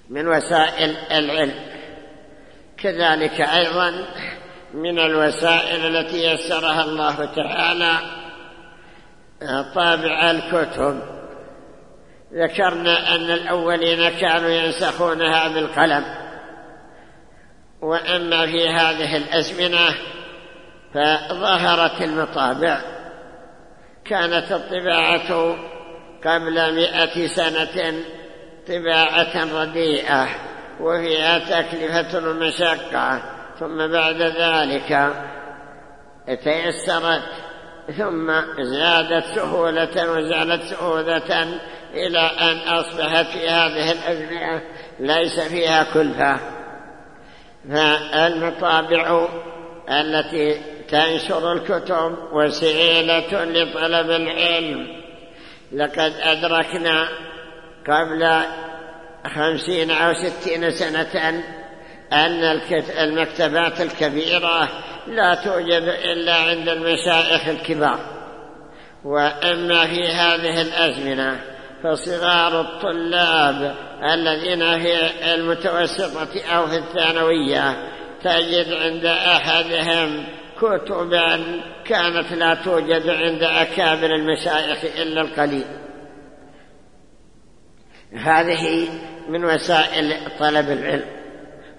Speaker 3: من وسائل العلم. كذلك أيضا من الوسائل التي يسرها الله تعالى طابع الكتب. ذكرنا أن الأولين كانوا ينسخونها بالقلم. وأما في هذه الأزمنة فظهرت المطابع. كانت الطباعة قبل مئة سنة طباعة رديئة. وفيها تكلفة ومشقة ثم بعد ذلك تيسرت ثم زادت سهولة وزادت سهولة إلى أن أصبحت في هذه الأزمنة ليس فيها كلفة. فالمطابع التي تنشر الكتب وسيلة لطلب العلم لقد أدركنا قبل خمسين أو ستين سنة أن المكتبات الكبيرة لا توجد إلا عند المشايخ الكبار. وأما في هذه الأزمنة فصغار الطلاب الذين في المتوسطة أو في الثانوية تجد عند أحدهم كتبا كانت لا توجد عند أكابر المشايخ إلا القليل. هذه من وسائل طلب العلم.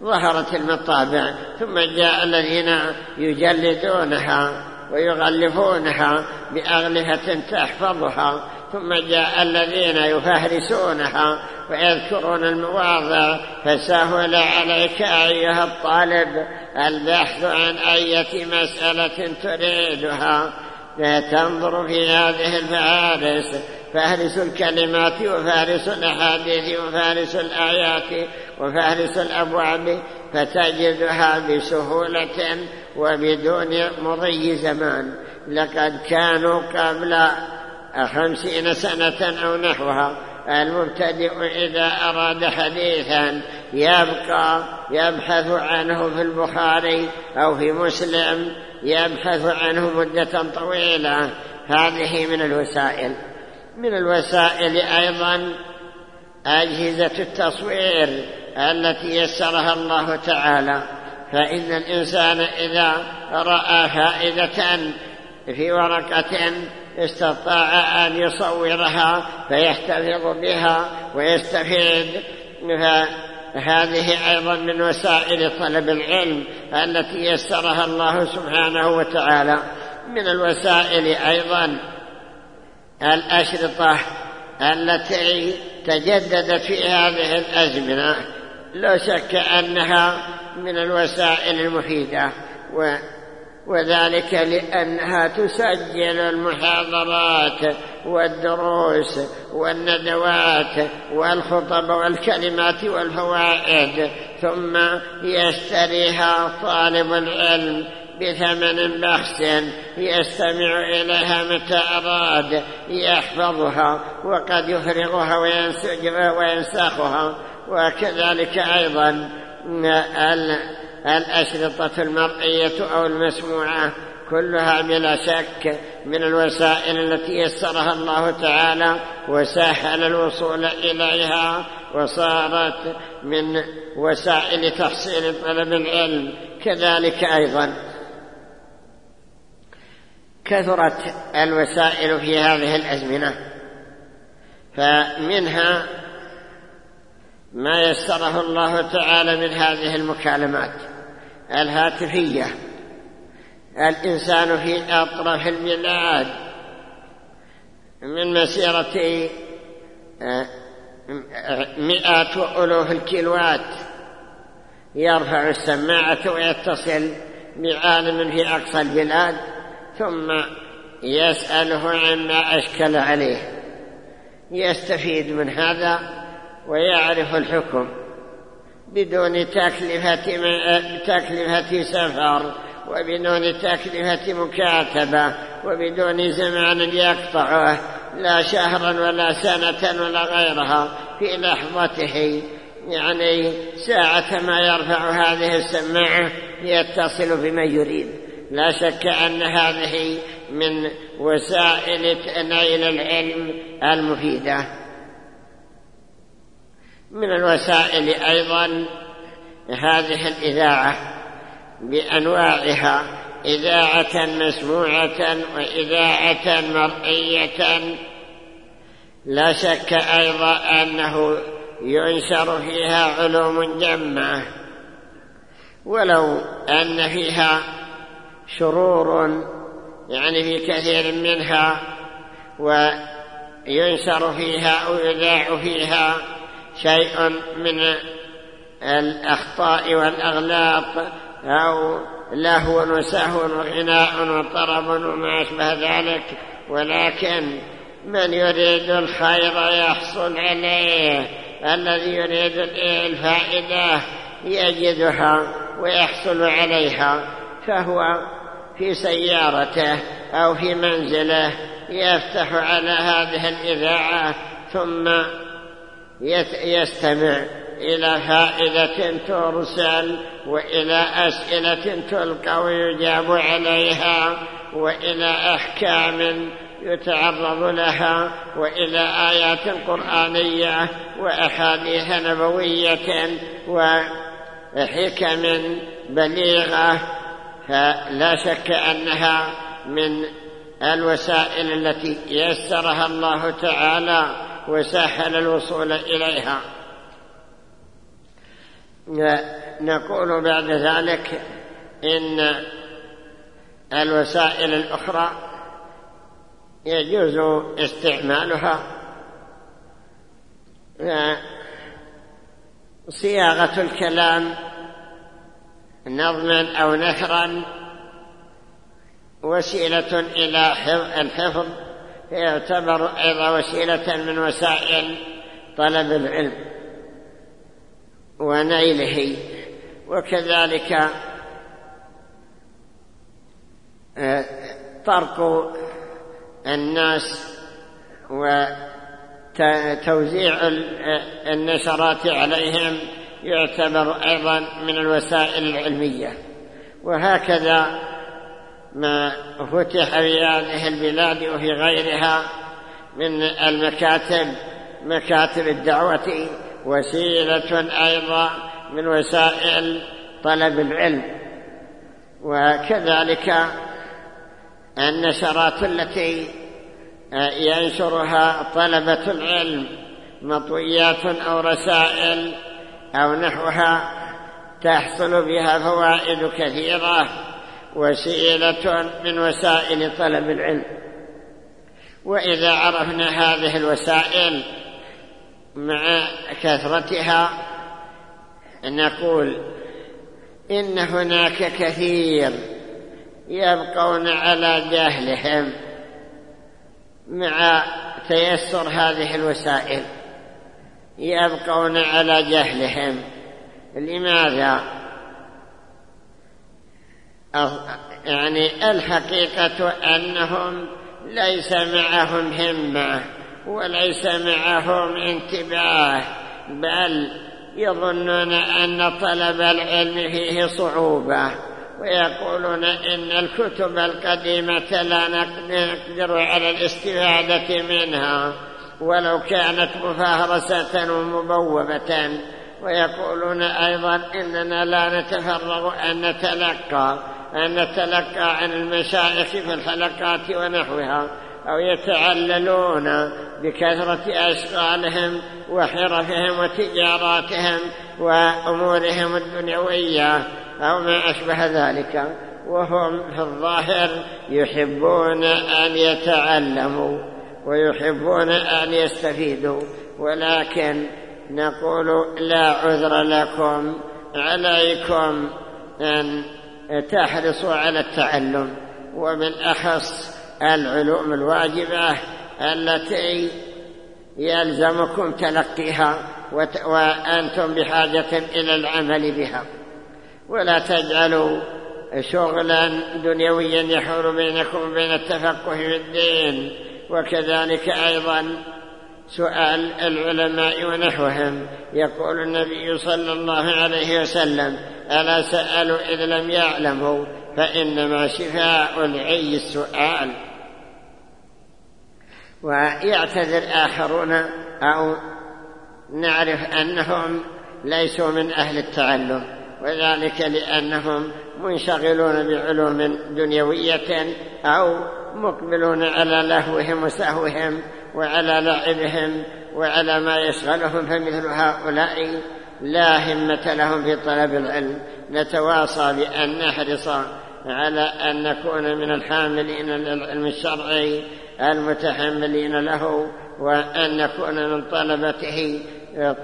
Speaker 3: ظهرت المطابع ثم جاء الذين يجلدونها ويغلفونها بأغلفة تحفظها ثم جاء الذين يفهرسونها ويذكرون المواضع فسهل عليك أيها الطالب البحث عن أية مسألة تريدها. تنظر في هذه الفهارس فهرس الكلمات وفارس الأحاديث وفارس الآيات وفارس الأبواب فتجدها بسهولة وبدون مضي زمان. لقد كانوا قبل خمسين سنة أو نحوها المبتدئ إذا أراد حديثا يبقى يبحث عنه في البخاري أو في مسلم يبحث عنه مدة طويلة. هذه من الوسائل. من الوسائل أيضا أجهزة التصوير التي يسرها الله تعالى. فإن الإنسان إذا رأى فائدة في ورقة استطاع أن يصورها فيحتفظ بها ويستفيد. هذه أيضا من وسائل طلب العلم التي يسرها الله سبحانه وتعالى. من الوسائل أيضا الأشرطة التي تجددت في هذه الأزمنة لا شك أنها من الوسائل المفيدة وذلك لأنها تسجل المحاضرات والدروس والندوات والخطب والكلمات والفوائد ثم يشتريها طالب العلم بثمن بخس يستمع إليها متى أراد يحفظها وقد يفرغها وينساخها وكذلك أيضا الأشرطة المرئية أو المسموعة كلها بلا شك من الوسائل التي يسرها الله تعالى وسهل الوصول إليها وصارت من وسائل تحصيل طلب العلم. كذلك أيضا كثرت الوسائل في هذه الأزمنة فمنها ما يسره الله تعالى من هذه المكالمات الهاتفية. الإنسان في أطراف البلاد من مسيرة آه، مئات وألوف الكيلوات يرفع السماعة ويتصل بعالم في أقصى البلاد. ثم يسأله عما أشكل عليه. يستفيد من هذا ويعرف الحكم بدون تكلفة, تكلفة سفر وبدون تكلفة مكاتبة وبدون زمان يقطعه لا شهرا ولا سنة ولا غيرها في لحظته. يعني ساعة ما يرفع هذه السماعة يتصل بمن يريد. لا شك أن هذه من وسائل نيل العلم المفيدة. من الوسائل أيضا هذه الإذاعة بأنواعها إذاعة مسموعة وإذاعة مرئية. لا شك أيضا أنه ينشر فيها علوم جمة. ولو أن فيها شرور يعني في كثير منها وينشر فيها أو يذاع فيها شيء من الأخطاء والأغلاط أو لهو وسهو وغناء وطرب وما أشبه ذلك. ولكن من يريد الخير يحصل عليه الذي يريد الفائدة يجدها ويحصل عليها فهو في سيارته أو في منزله يفتح على هذه الإذاعة ثم يستمع إلى فائدة ترسل وإلى أسئلة تلقى ويجاب عليها وإلى أحكام يتعرض لها وإلى آيات قرآنية وأحاديث نبوية وحكم بليغة فلا شك أنها من الوسائل التي يسرها الله تعالى وسهل الوصول إليها. نقول بعد ذلك إن الوسائل الأخرى يجوز استعمالها. صياغة الكلام نظما أو نثرا وسيلة إلى الحفظ. يعتبر أيضا وسيلة من وسائل طلب العلم ونيله. وكذلك آه، طرق الناس وتوزيع النشرات عليهم. يعتبر أيضا من الوسائل العلمية. وهكذا ما فتح في هذه البلاد وفي غيرها من المكاتب مكاتب الدعوة وسيلة أيضا من وسائل طلب العلم. وكذلك النشرات التي ينشرها طلبة العلم مطويات أو رسائل أو نحوها تحصل بها فوائد كثيرة وسيلة من وسائل طلب العلم. وإذا عرفنا هذه الوسائل مع كثرتها نقول إن هناك كثير يبقون على جهلهم مع تيسر هذه الوسائل. يبقون على جهلهم. لماذا؟ يعني الحقيقة أنهم ليس معهم همة وليس معهم انتباه بل يظنون أن طلب العلم فيه صعوبة ويقولون إن الكتب القديمة لا نقدر على الاستفادة منها. ولو كانت مفهرسة ومبوبة ويقولون أيضا إننا لا نتفرغ أن نتلقى أن نتلقى عن المشايخ في الحلقات ونحوها أو يتعللون بكثرة أشغالهم وحرفهم وتجاراتهم وأمورهم الدنيوية أو ما أشبه ذلك. وهم في الظاهر يحبون أن يتعلموا. ويحبون أن يستفيدوا. ولكن نقول لا عذر لكم عليكم أن تحرصوا على التعلم. وبالأخص العلوم الواجبة التي يلزمكم تلقيها وأنتم بحاجة إلى العمل بها. ولا تجعلوا شغلا دنيويا يحول بينكم وبين التفقه في الدين. وكذلك أيضا سؤال العلماء ونحوهم. يقول النبي صلى الله عليه وسلم ألا سألوا إذ لم يعلموا؟ فإنما شفاء العي السؤال. ويعتذر آخرون أو نعرف أنهم ليسوا من أهل التعلم. وذلك لأنهم منشغلون بعلوم دنيوية أو مقبلون على لهوهم وسهوهم وعلى لعبهم وعلى ما يشغلهم فمثل هؤلاء لا همة لهم في طلب العلم. نتواصى بأن نحرص على أن نكون من الحاملين للعلم الشرعي المتحملين له وأن نكون من طلبته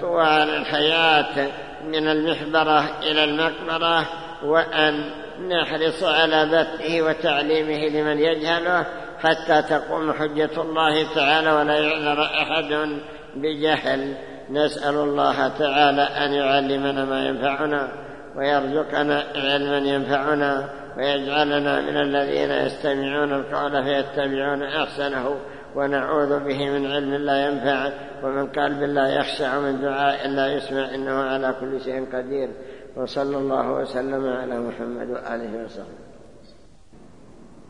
Speaker 3: طوال الحياة من المحبرة إلى المقبرة وأن نحرص على بثه وتعليمه لمن يجهله حتى تقوم حجة الله تعالى ولا يعذر أحد بجهل. نسأل الله تعالى أن يعلمنا ما ينفعنا ويرزقنا علما ينفعنا ويجعلنا من الذين يستمعون القول فيتبعون أحسنه ونعوذ به من علم لا ينفع ومن قلب لا يخشع ومن دعاء لا يسمع إنه على كل شيء قدير. وصلى الله وسلم على محمد وآله وصحبه.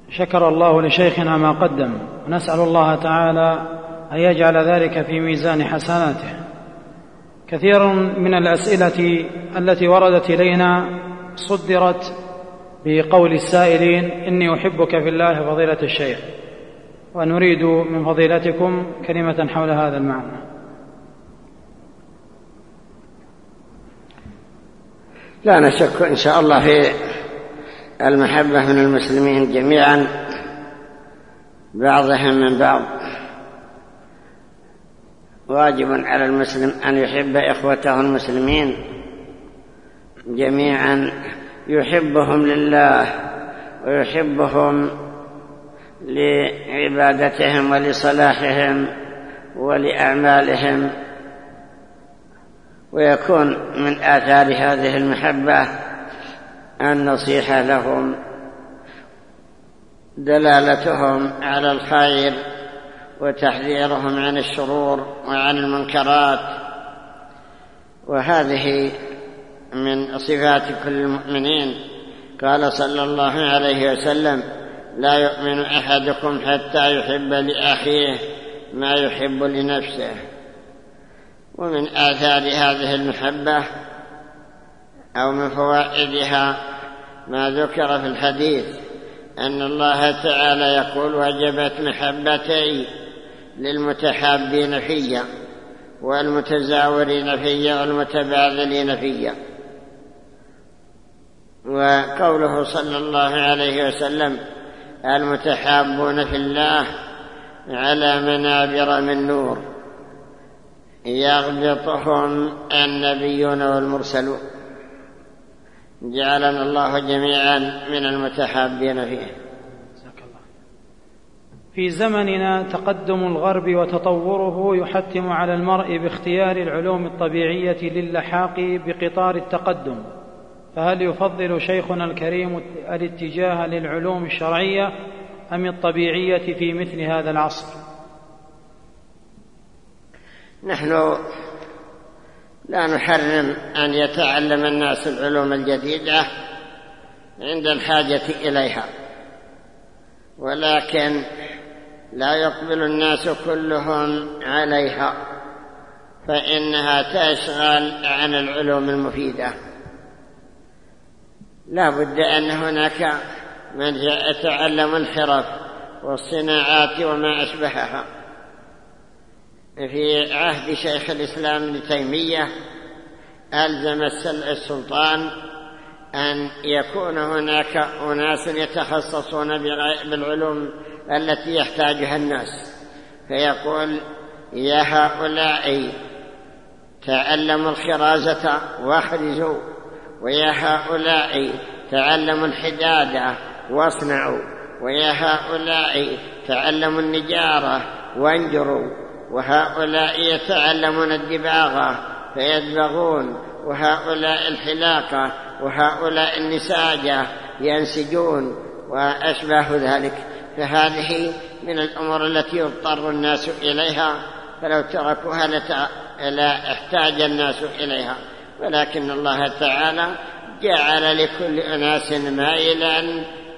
Speaker 4: شكر الله لشيخنا ما قدم. ونسأل الله تعالى أن يجعل ذلك في ميزان حسناته. كثير من الأسئلة التي وردت إلينا صدرت بقول السائلين إني أحبك في الله فضيلة الشيخ ونريد من فضيلتكم كلمة حول هذا المعنى.
Speaker 3: لا نشك إن شاء الله في المحبة من المسلمين جميعا بعضهم من بعض. واجب على المسلم أن يحب إخوته المسلمين جميعا. يحبهم لله ويحبهم لعبادتهم ولصلاحهم ولأعمالهم. ويكون من آثار هذه المحبة النصيحة لهم دلالتهم على الخير وتحذيرهم عن الشرور وعن المنكرات. وهذه من صفات كل المؤمنين. قال صلى الله عليه وسلم لا يؤمن أحدكم حتى يحب لأخيه ما يحب لنفسه. ومن آثار هذه المحبة أو من فوائدها ما ذكر في الحديث أن الله تعالى يقول وجبت محبتي للمتحابين في والمتزاورين في والمتبادلين في. وقوله صلى الله عليه وسلم المتحابون في الله على منابر من نور. يغبطهم النبيون والمرسلون. جعلنا الله جميعا من المتحابين فيه.
Speaker 4: في زمننا تقدم الغرب وتطوره يحتم على المرء باختيار العلوم الطبيعية للحاق بقطار التقدم. فهل يفضل شيخنا الكريم الاتجاه للعلوم الشرعية أم الطبيعية في مثل هذا العصر؟
Speaker 3: نحن لا نحرم أن يتعلم الناس العلوم الجديدة عند الحاجة إليها. ولكن لا يقبل الناس كلهم عليها فإنها تشغل عن العلوم المفيدة. لا بد أن هناك من يتعلم الحرف والصناعات وما أشبهها. في عهد شيخ الإسلام ابن تيمية ألزم السلطان أن يكون هناك أناس يتخصصون بالعلوم التي يحتاجها الناس. فيقول يا هؤلاء تعلموا الخرازة واحرزوا ويا هؤلاء تعلموا الحدادة واصنعوا. ويا هؤلاء تعلموا النجارة وانجروا. وهؤلاء يتعلمون الدباغة فيدبغون وهؤلاء الحلاقة وهؤلاء النساجة ينسجون وأشباه ذلك. فهذه من الأمور التي يضطر الناس إليها. فلو تركوها لا احتاج الناس إليها. ولكن الله تعالى جعل لكل أناس مائلا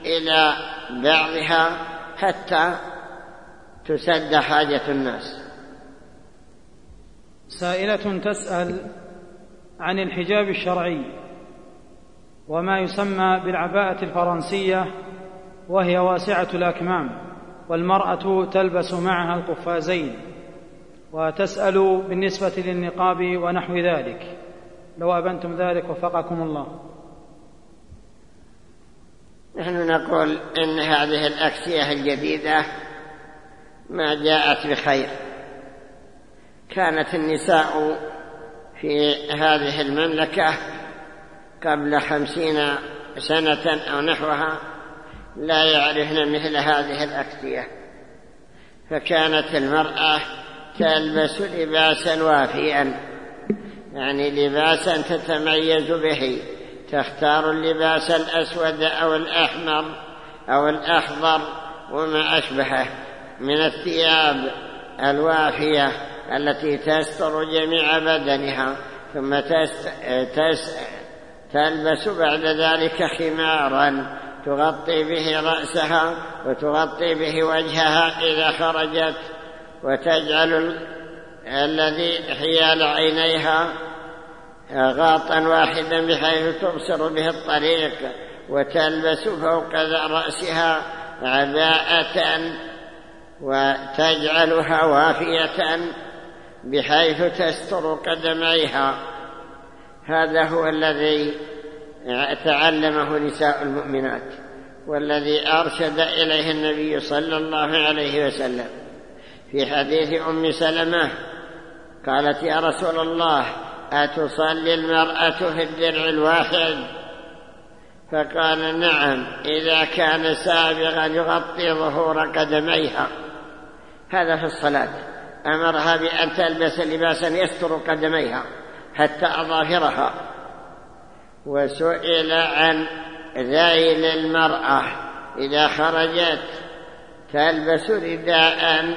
Speaker 3: إلى بعضها حتى تسد حاجة الناس.
Speaker 4: سائلة تسأل عن الحجاب الشرعي وما يسمى بالعباءة الفرنسية وهي واسعة الأكمام والمرأة تلبس معها القفازين وتسأل بالنسبة للنقاب ونحو ذلك. لو أبنتم ذلك وفقكم الله.
Speaker 3: نحن نقول إن هذه الأكسية الجديدة ما جاءت بخير. كانت النساء في هذه المملكة قبل خمسين سنة أو نحوها لا يعرفن مثل هذه الأكسية فكانت المرأة تلبس لباسا وافيا يعني لباسا تتميز به تختار اللباس الأسود أو الأحمر أو الأخضر وما أشبهه من الثياب الوافية التي تستر جميع بدنها ثم. تس... تلبس بعد ذلك خمارا تغطي به رأسها وتغطي به وجهها إذا خرجت وتجعل الذي حيال عينيها غاطا واحدا بحيث تبصر به الطريق وتلبس فوق رأسها عباءة وتجعلها وافية بحيث تستر قدميها. هذا هو الذي تعلمه نساء المؤمنات والذي أرشد إليه النبي صلى الله عليه وسلم. في حديث أم سلمة قالت يا رسول الله أتصلي المرأة في الدرع الواحد؟ فقال نعم إذا كان سابغا يغطي ظهور قدميها. هذا في الصلاة. أمرها بأن تلبس لباسا يستر قدميها حتى أظافرها وسئل عن ذيل المرأة إذا خرجت تلبس رداء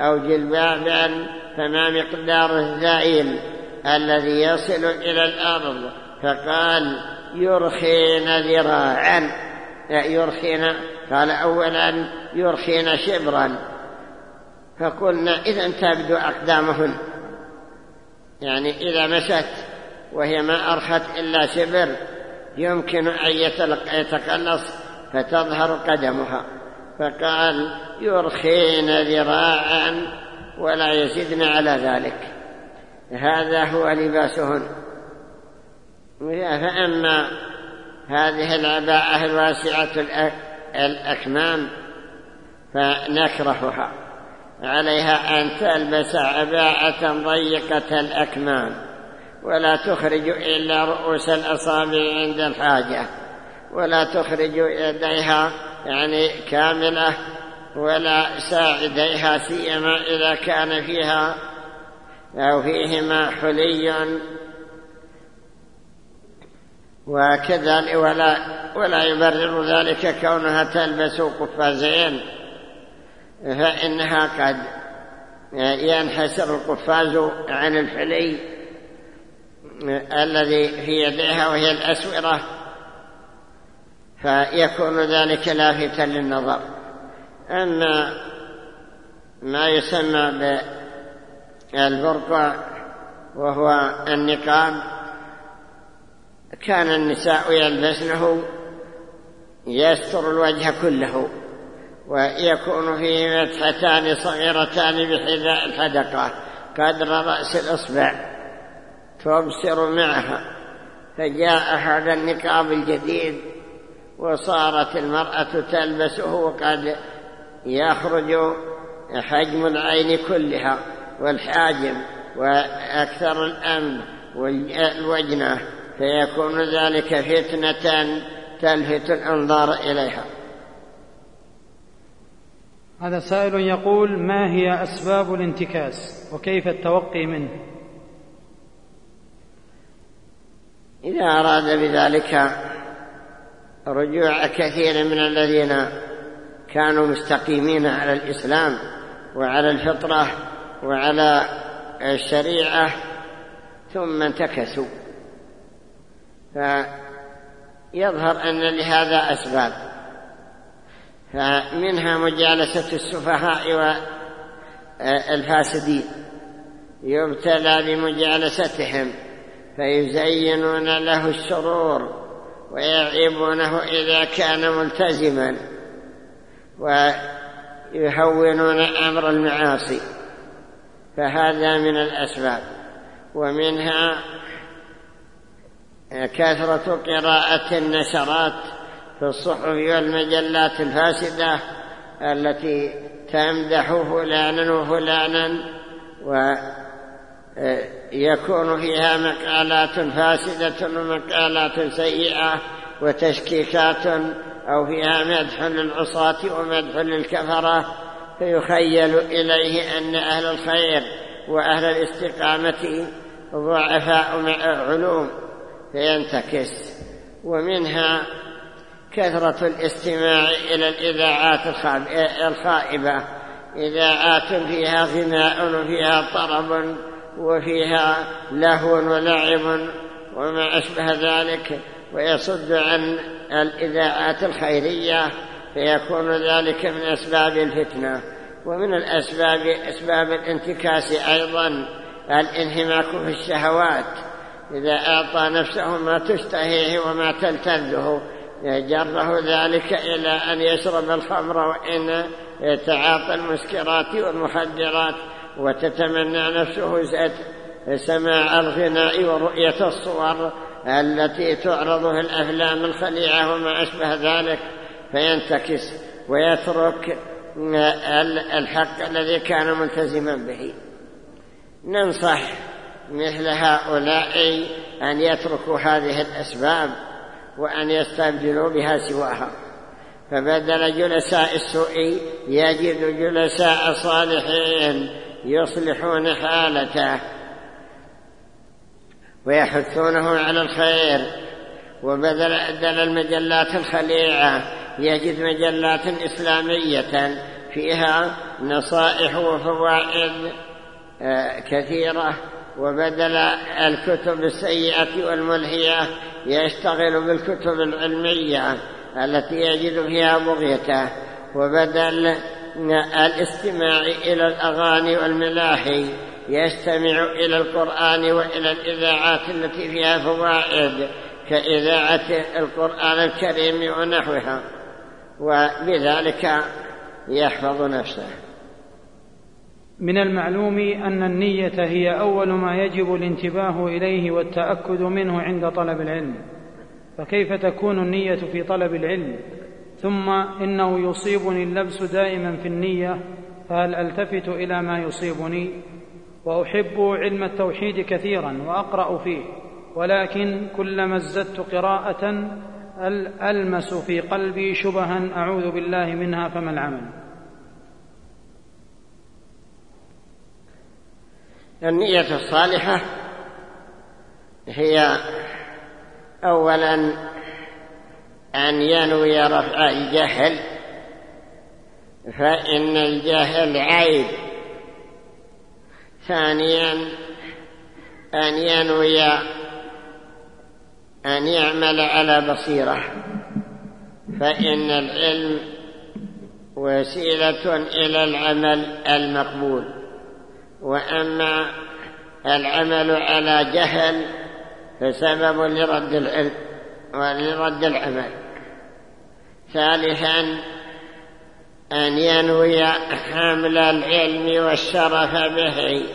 Speaker 3: أو جلبابا فما مقدار الذائل الذي يصل إلى الأرض؟ فقال يرخين ذراعا. يرخين قال أولا يرخين شبرا. فقلنا إذا تبدو أقدامهن. يعني إذا مشت وهي ما أرخت إلا شبر يمكن أن يتقلص فتظهر قدمها. فقال يرخين ذراعا ولا يزدن على ذلك. هذا هو لباسهن. فأما هذه العباءة الواسعة الأكمام فنكرهها. عليها أن تلبس عباءة ضيقة الأكمام ولا تخرج إلا رؤوس الأصابع عند الحاجة ولا تخرج يديها يعني كاملة ولا ساعديها سيما إذا كان فيها أو فيهما حلي. وكذلك ولا, ولا يبرر ذلك كونها تلبس قفازين. فإنها قد ينحسر القفاز عن الحلي الذي في يديها وهي الأسورة فيكون ذلك لافتا للنظر. أما ما يسمى بالبرقع وهو النقاب كان النساء يلبسنه يستر الوجه كله. ويكون فيه فتحتان صغيرتان بحذاء الحدقة قدر رأس الإصبع. تبصر معها فجاء هذا النقاب الجديد وصارت المرأة تلبسه وقد يخرج حجم العين كلها والحاجم وأكثر الأنف والوجنة فيكون ذلك فتنة تلفت الأنظار إليها.
Speaker 4: هذا سائل يقول ما هي أسباب الانتكاس وكيف التوقي منه؟
Speaker 3: إذا أراد بذلك رجوع كثير من الذين كانوا مستقيمين على الإسلام وعلى الفطرة وعلى الشريعة ثم انتكسوا. فيظهر أن لهذا أسباب. فمنها مجالسة السفهاء والفاسدين يبتلى بمجالستهم فيزينون له الشرور ويعيبونه إذا كان ملتزما ويهونون أمر المعاصي. فهذا من الأسباب. ومنها كثرة قراءة النشرات في الصحف والمجلات الفاسدة التي تمدح فلانا وفلانا ويكون فيها مقالات فاسدة ومقالات سيئة وتشكيكات أو فيها مدح للعصاة ومدح للكفرة فيخيل إليه أن أهل الخير وأهل الاستقامة ضعفاء علوم فينتكس. ومنها كثرة الاستماع إلى الإذاعات الخائبة. إذاعات فيها غناء وفيها طرب وفيها لهو ولعب وما أشبه ذلك ويصد عن الإذاعات الخيرية فيكون ذلك من أسباب الفتنة. ومن الأسباب أسباب الانتكاس أيضا الانهماك في الشهوات. إذا أعطى نفسه ما تشتهيه وما تلتذه جره ذلك إلى أن يشرب الخمر وإن يتعاطى المسكرات والمخدرات وتتمنى نفسه سماع الغناء ورؤية الصور التي تعرض في الأفلام الخليعة وما أشبه ذلك فينتكس ويترك الحق الذي كان ملتزما به. ننصح مثل هؤلاء أن يتركوا هذه الأسباب. وأن يستبدلوا بها سواها. فبدل جلساء السوء يجد جلساء صالحين يصلحون حالته ويحثونه على الخير. وبدل المجلات الخليعة يجد مجلات إسلامية فيها نصائح وفوائد آه، كثيرة. وبدل الكتب السيئة والملهية يشتغل بالكتب العلمية التي يجد فيها بغيته وبدل الاستماع إلى الأغاني والملاحي يستمع إلى القرآن وإلى الإذاعات التي فيها فوائد كإذاعة القرآن الكريم ونحوها وبذلك يحفظ نفسه.
Speaker 4: من المعلوم أن النية هي أول ما يجب الانتباه إليه والتأكد منه عند طلب العلم. فكيف تكون النية في طلب العلم؟ ثم إنه يصيبني اللبس دائما في النية فهل ألتفت إلى ما يصيبني؟ وأحب علم التوحيد كثيرا وأقرأ فيه ولكن كلما ازددت قراءة ألمس في قلبي شبها أعوذ بالله منها فما العمل؟
Speaker 3: النية الصالحة هي أولا أن ينوي رفع الجهل فإن الجهل عيب. ثانيا أن ينوي أن يعمل على بصيرة فإن العلم وسيلة إلى العمل المقبول. وأما العمل على جهل فسبب لرد العلم ولرد العمل. ثالثا أن ينوي حمل العلم والشرف به.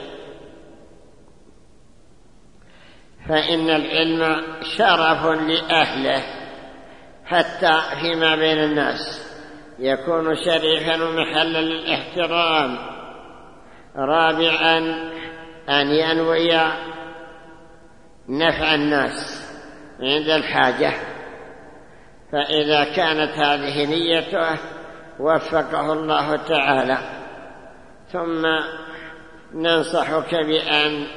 Speaker 3: فإن العلم شرف لأهله حتى فيما بين الناس. يكون شريفا ومحلا للاحترام. رابعا أن ينوي نفع الناس عند الحاجة. فإذا كانت هذه نيته وفقه الله تعالى. ثم ننصحك بأن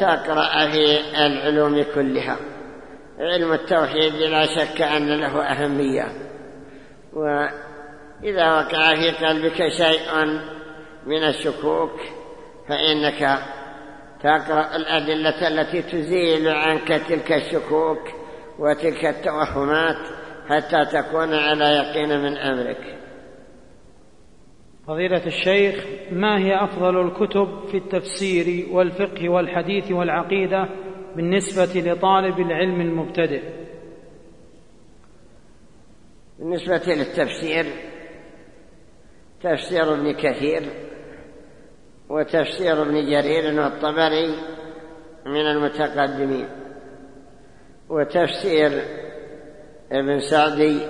Speaker 3: تقرأ في العلوم كلها. علم التوحيد لا شك أن له أهمية. وإذا وقع في قلبك شيء من الشكوك فإنك تقرأ الأدلة التي تزيل عنك تلك الشكوك وتلك التوهمات حتى تكون على يقين من أمرك.
Speaker 4: فضيلة الشيخ ما هي أفضل الكتب في التفسير والفقه والحديث والعقيدة بالنسبة لطالب العلم المبتدئ؟
Speaker 3: بالنسبة للتفسير تفسير ابن كثير وتفسير ابن جرير والطبري من المتقدمين. وتفسير ابن سعدي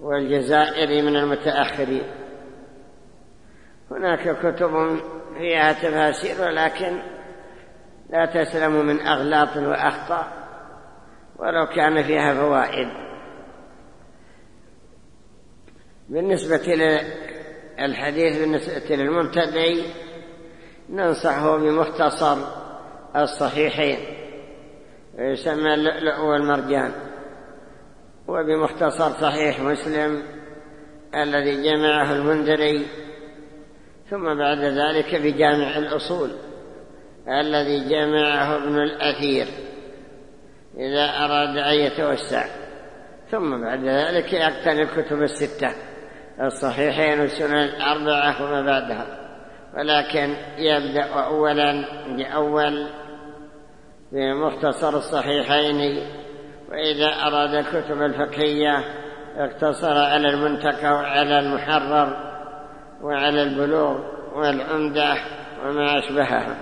Speaker 3: والجزائري من المتأخرين. هناك كتب فيها تفاسير ولكن لا تسلم من أغلاط وأخطاء ولو كان فيها فوائد. بالنسبة للحديث بالنسبة للمبتدئ ننصحه بمختصر الصحيحين يسمى اللؤلؤ والمرجان وبمختصر صحيح مسلم الذي جمعه المنذري ثم بعد ذلك بجامع الأصول الذي جمعه ابن الأثير إذا أراد أن يتوسع ثم بعد ذلك يقتني الكتب الستة الصحيحين والسنن الأربعة وما بعدها. ولكن يبدأ أولا بأول بمختصر الصحيحين وإذا أراد الكتب الفقهية اقتصر على المنتقى وعلى المحرر وعلى البلوغ والعمدة وما أشبهها.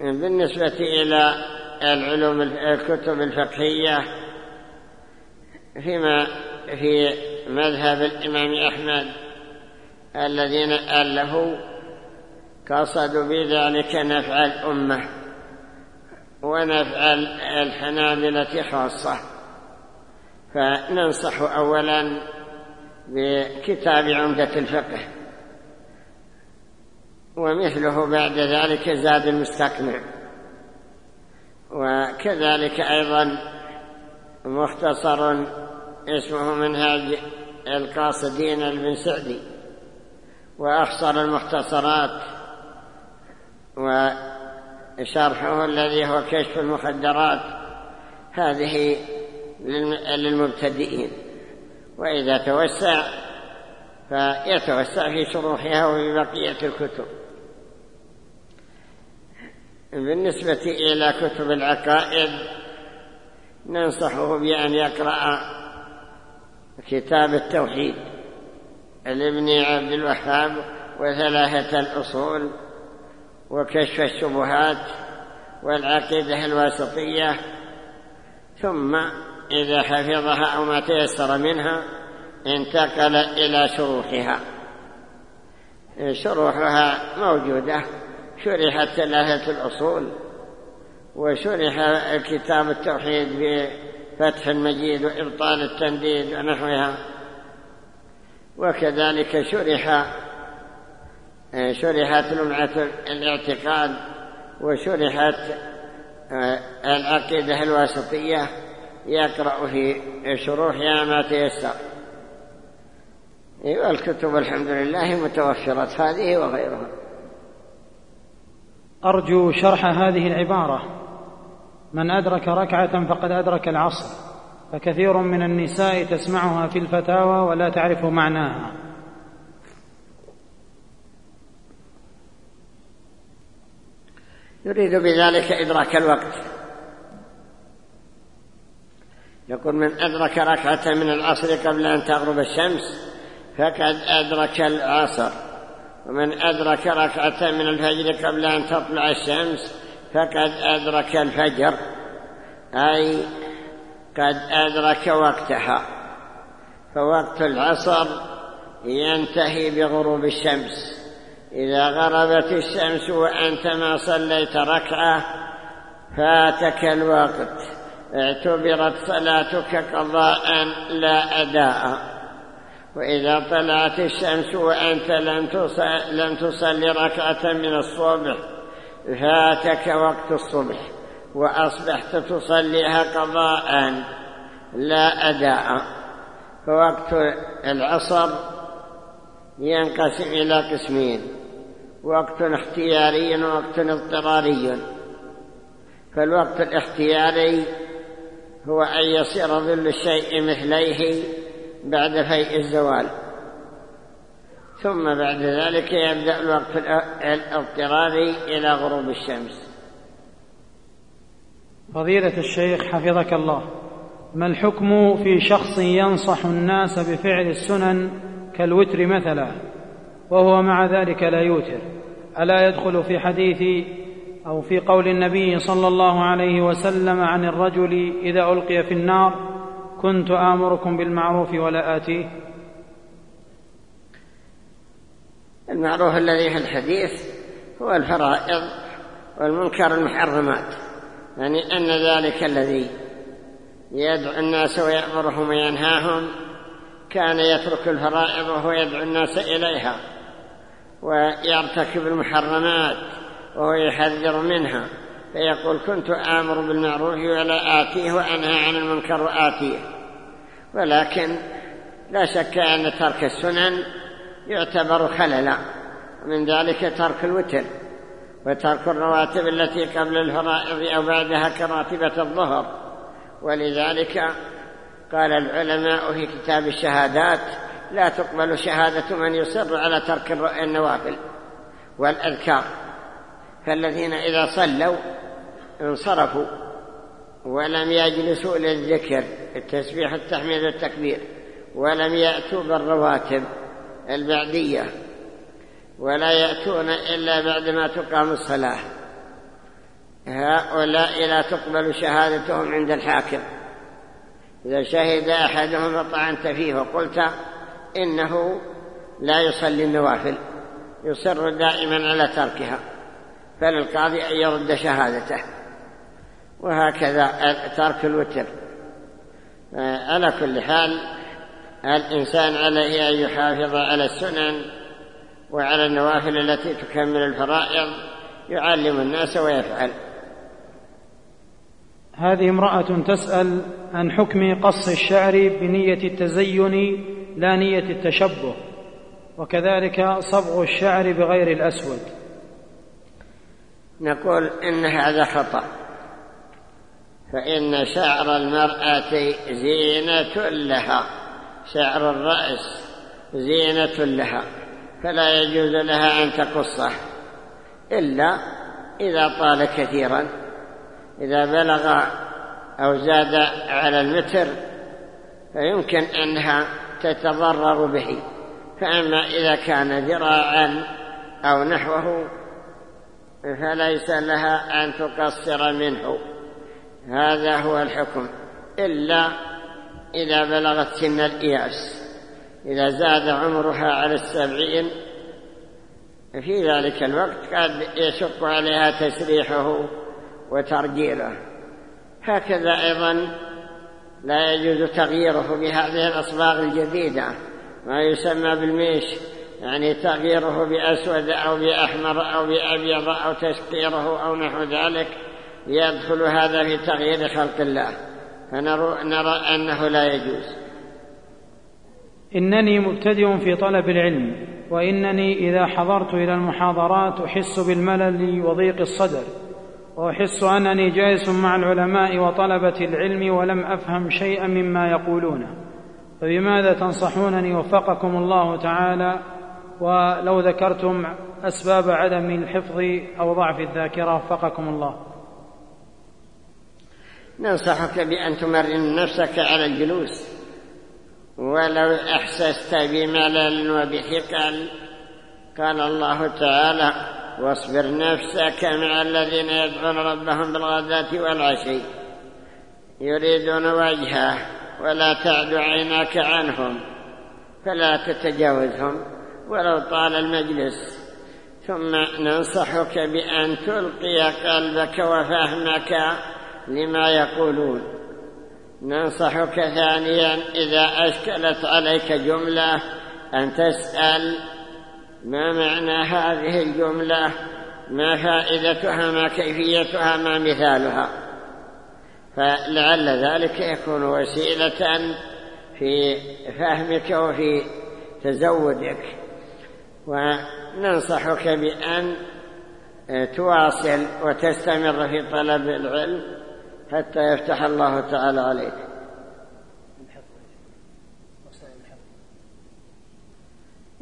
Speaker 3: بالنسبة إلى العلوم الكتب الفقهية فيما في مذهب الإمام أحمد الذين ألفوا قصدوا بذلك نفع الأمة ونفع الحنابلة خاصة. فننصح أولا بكتاب عمدة الفقه ومثله بعد ذلك زاد المستقنع. وكذلك أيضا مختصر اسمه منهاج القاصدين البن سعدي. وأخصر المختصرات وشرحه الذي هو كشف المخدرات هذه للمبتدئين. وإذا توسع فيتوسع في شروحها وفي بقية الكتب. بالنسبة إلى كتب العقائد ننصحه بأن يقرأ كتاب التوحيد. لابن عبد الوهاب وثلاثة الأصول وكشف الشبهات والعقيدة الواسطية ثم إذا حفظها أو ما تيسر منها انتقل إلى شروحها. شروحها موجودة شرحت ثلاثة الأصول وشرح كتاب التوحيد بفتح المجيد وإبطال التنديد ونحوها. وكذلك شرح شرحت لمعة الاعتقاد وشرحت العقيدة الواسطية يقرأ في شروحها ما تيسر. والكتب الحمد لله متوفرة هذه وغيرها.
Speaker 4: أرجو شرح هذه العبارة. من أدرك ركعة فقد أدرك العصر. فكثير من النساء تسمعها في الفتاوى ولا تعرف معناها.
Speaker 3: يريد بذلك إدراك الوقت. يقول من أدرك ركعة من العصر قبل أن تغرب الشمس فقد أدرك العصر. ومن أدرك ركعة من الفجر قبل أن تطلع الشمس فقد أدرك الفجر. أي قد أدرك وقتها. فوقت العصر ينتهي بغروب الشمس. إذا غربت الشمس وأنت ما صليت ركعة فاتك الوقت. اعتبرت صلاتك قضاء لا أداء. وإذا طلعت الشمس وأنت لم تصل, لم تصلي ركعة من الصبح فاتك وقت الصبح. وأصبحت تصليها قضاء لا أداء. فوقت العصر ينقسم إلى قسمين وقت اختياري ووقت اضطراري. فالوقت الاختياري هو أن يصير ظل الشيء مثليه بعد فيء الزوال. ثم بعد ذلك يبدأ الوقت الاضطراري إلى غروب الشمس.
Speaker 4: فضيلة الشيخ حفظك الله ما الحكم في شخص ينصح الناس بفعل السنن كالوتر مثلا وهو مع ذلك لا يوتر؟ ألا يدخل في حديث أو في قول النبي صلى الله عليه وسلم عن الرجل إذا ألقي في النار كنت آمركم بالمعروف ولا آتيه
Speaker 3: المعروف الذي في الحديث هو الفرائض والمنكر المحرمات. يعني أن ذلك الذي يدعو الناس ويأمرهم وينهاهم كان يترك الفرائض وهو يدعو الناس إليها ويرتكب المحرمات وهو يحذر منها فيقول كنت آمر بالمعروف ولا آتيه وأنهى عن المنكر وآتيه. ولكن لا شك أن ترك السنن يعتبر خللا ومن ذلك ترك الوتر. وترك الرواتب التي قبل الفرائض أو بعدها كراتبة الظهر. ولذلك قال العلماء في كتاب الشهادات لا تقبل شهادة من يصر على ترك النوافل والأذكار. فالذين إذا صلوا انصرفوا ولم يجلسوا للذكر التسبيح التحميد والتكبير ولم يأتوا بالرواتب البعدية. ولا يأتون إلا بعدما تقام الصلاة. هؤلاء لا تقبل شهادتهم عند الحاكم. إذا شهد أحدهم فطعنت فيه وقلت إنه لا يصلي النوافل يصر دائما على تركها فللقاضي أن يرد شهادته. وهكذا ترك الوتر. على كل حال الإنسان عليه أن يحافظ على السنن وعلى النوافل التي تكمل الفرائض يعلم الناس ويفعل.
Speaker 4: هذه امرأة تسأل عن حكم قص الشعر بنية التزين لا نية التشبه وكذلك صبغ الشعر بغير الأسود.
Speaker 3: نقول إن هذا خطأ فإن شعر المرأة زينة لها شعر الرأس زينة لها. فلا يجوز لها أن تقصه إلا إذا طال كثيرا. إذا بلغ أو زاد على المتر فيمكن أنها تتضرر به. فأما إذا كان ذراعا أو نحوه فليس لها أن تقصر منه. هذا هو الحكم إلا إذا بلغت سن الإياس. إذا زاد عمرها على السبعين في ذلك الوقت قد يشق عليها تسريحه وترجيله. هكذا أيضا لا يجوز تغييره بهذه الأصباغ الجديدة ما يسمى بالميش يعني تغييره بأسود أو بأحمر أو بأبيض أو تسقيره أو نحو ذلك يدخل هذا في تغيير خلق الله. فنرى أنه لا يجوز.
Speaker 4: إنني مبتدئ في طلب العلم وإنني إذا حضرت إلى المحاضرات أحس بالملل وضيق الصدر وأحس أنني جالس مع العلماء وطلبة العلم ولم أفهم شيئا مما يقولونه فبماذا تنصحونني وفقكم الله تعالى؟ ولو ذكرتم أسباب عدم الحفظ أو ضعف الذاكرة وفقكم الله.
Speaker 3: ننصحك بأن تمرن نفسك على الجلوس. ولو أحسست بملل وبثقل قال الله تعالى واصبر نفسك مع الذين يدعون ربهم بالغداة والعشي يريدون وجهه ولا تعد عيناك عنهم فلا تتجاوزهم ولو طال المجلس ثم ننصحك بأن تلقي قلبك وفهمك لما يقولون. ننصحك ثانيا إذا أشكلت عليك جملة أن تسأل ما معنى هذه الجملة؟ ما فائدتها؟ ما كيفيتها؟ ما مثالها؟ فلعل ذلك يكون وسيلة في فهمك وفي تزودك. وننصحك بأن تواصل وتستمر في طلب العلم. حتى يفتح الله تعالى عليك.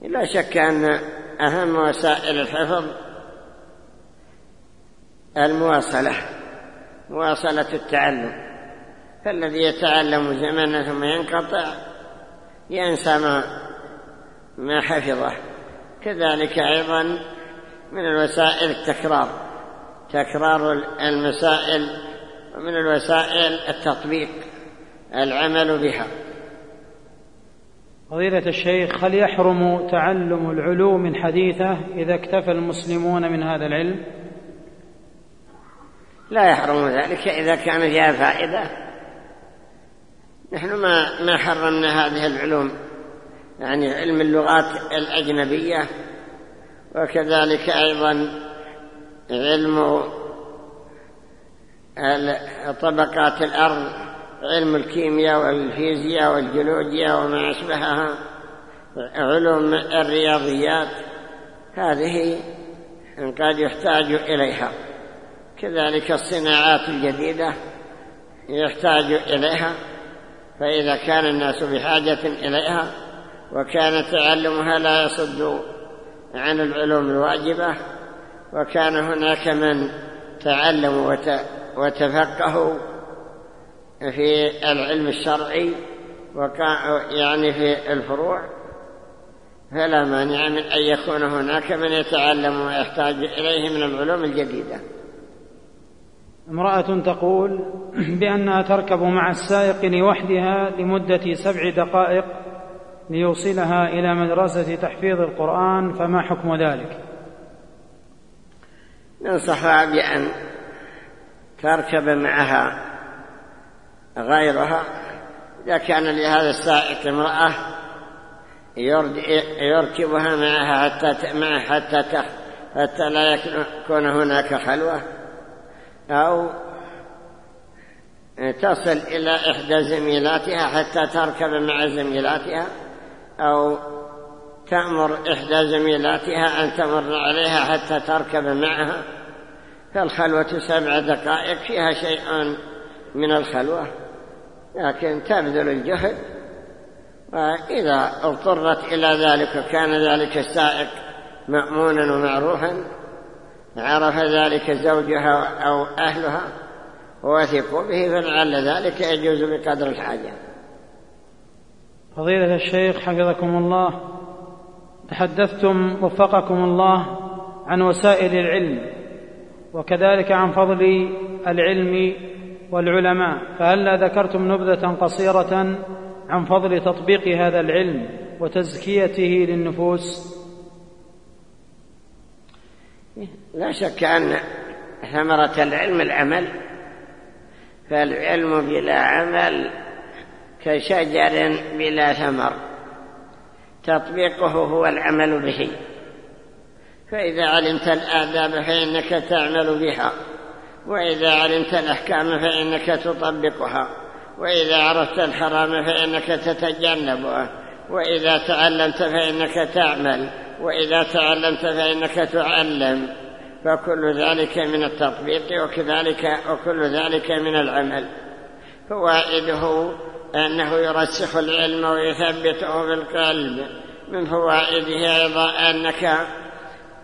Speaker 3: لا شك أن أهم وسائل الحفظ المواصلة مواصلة التعلم. فالذي يتعلم زمنا ثم ينقطع ينسى ما, ما حفظه. كذلك أيضا من الوسائل التكرار تكرار المسائل ومن الوسائل التطبيق العمل بها
Speaker 4: فضيلة الشيخ هل يحرم تعلم العلوم الحديثة إذا اكتفى المسلمون من هذا العلم؟
Speaker 3: لا يحرم ذلك إذا كان فيها فائدة نحن ما ما حرمنا هذه العلوم يعني علم اللغات الأجنبية وكذلك أيضا علم طبقات الأرض علم الكيمياء والفيزياء والجيولوجيا وما أشبهها علوم الرياضيات هذه قد يحتاج إليها. كذلك الصناعات الجديدة يحتاج إليها فإذا كان الناس بحاجة إليها وكان تعلمها لا يصد عن العلوم الواجبة وكان هناك من تعلموا وتفقهوا في العلم الشرعي يعني في الفروع فلا مانع من أن يكون هناك من يتعلم ويحتاج إليه من العلوم الجديدة.
Speaker 4: امرأة تقول بأنها تركب مع السائق لوحدها لمدة سبع دقائق ليوصلها إلى مدرسة تحفيظ القرآن فما حكم ذلك؟
Speaker 3: ننصحها بأن تركب معها غيرها إذا كان لهذا السائق امرأة يركبها معها حتى حتى حتى لا يكون هناك خلوة أو تصل إلى إحدى زميلاتها حتى تركب مع زميلاتها أو تأمر إحدى زميلاتها أن تمر عليها حتى تركب معها. فالخلوة سبع دقائق فيها شيء من الخلوة لكن تبذل الجهد. وإذا اضطرت إلى ذلك وكان ذلك السائق مأمونا ومعروفا عرف ذلك زوجها أو أهلها ووثقوا به فلعل ذلك يجوز بقدر الحاجة.
Speaker 4: فضيلة الشيخ حفظكم الله تحدثتم وفقكم الله عن وسائل العلم. وكذلك عن فضل العلم والعلماء. فهلا ذكرتم نبذة قصيرة عن فضل تطبيق هذا العلم وتزكيته للنفوس.
Speaker 3: لا شك أن ثمرة العلم العمل فالعلم بلا عمل كشجر بلا ثمر. تطبيقه هو العمل به. فإذا علمت الآداب فإنك تعمل بها وإذا علمت الأحكام فإنك تطبقها وإذا عرفت الحرام فإنك تتجنبه وإذا تعلمت فإنك تعمل وإذا تعلمت فإنك تعلم فكل ذلك من التطبيق وكذلك وكل ذلك من العمل. فوائده أنه يرسخ العلم ويثبته في القلب من فوائده أيضا أنك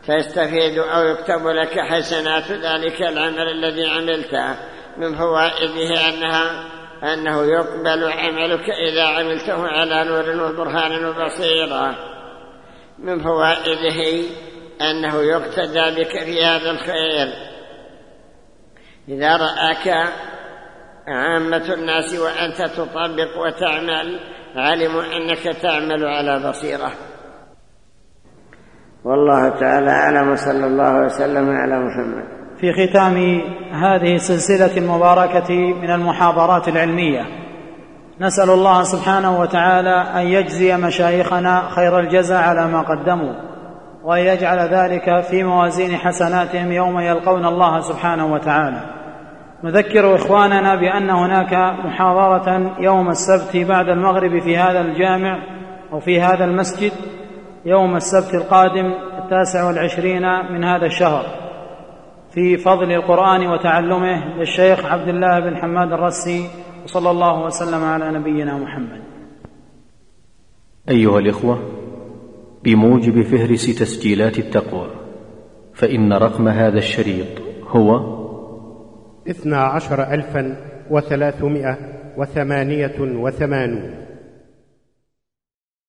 Speaker 3: تستفيد أو يكتب لك حسنات ذلك العمل الذي عملته من فوائده أنها أنه يقبل عملك إذا عملته على نور وبرهان وبصيرة. من فوائده أنه يقتدى بك في هذا الخير. إذا رآك عامة الناس وأنت تطبق وتعمل علموا أنك تعمل على بصيرة. والله تعالى أعلم صلى الله وسلم على محمد.
Speaker 4: في ختام هذه السلسلة المباركة من المحاضرات العلمية نسأل الله سبحانه وتعالى أن يجزي مشايخنا خير الجزاء على ما قدموا وأن يجعل ذلك في موازين حسناتهم يوم يلقون الله سبحانه وتعالى. نذكر إخواننا بأن هناك محاضرة يوم السبت بعد المغرب في هذا الجامع أو في هذا المسجد يوم السبت القادم التاسع والعشرين من هذا الشهر. في فضل القرآن وتعلمه للشيخ عبد الله بن حماد الرسي وصلى الله وسلم على نبينا محمد.
Speaker 1: أيها الإخوة بموجب فهرس تسجيلات التقوى فإن رقم هذا الشريط هو
Speaker 2: اثنا عشر ألفا وثلاثمائة وثمانية وثمانون.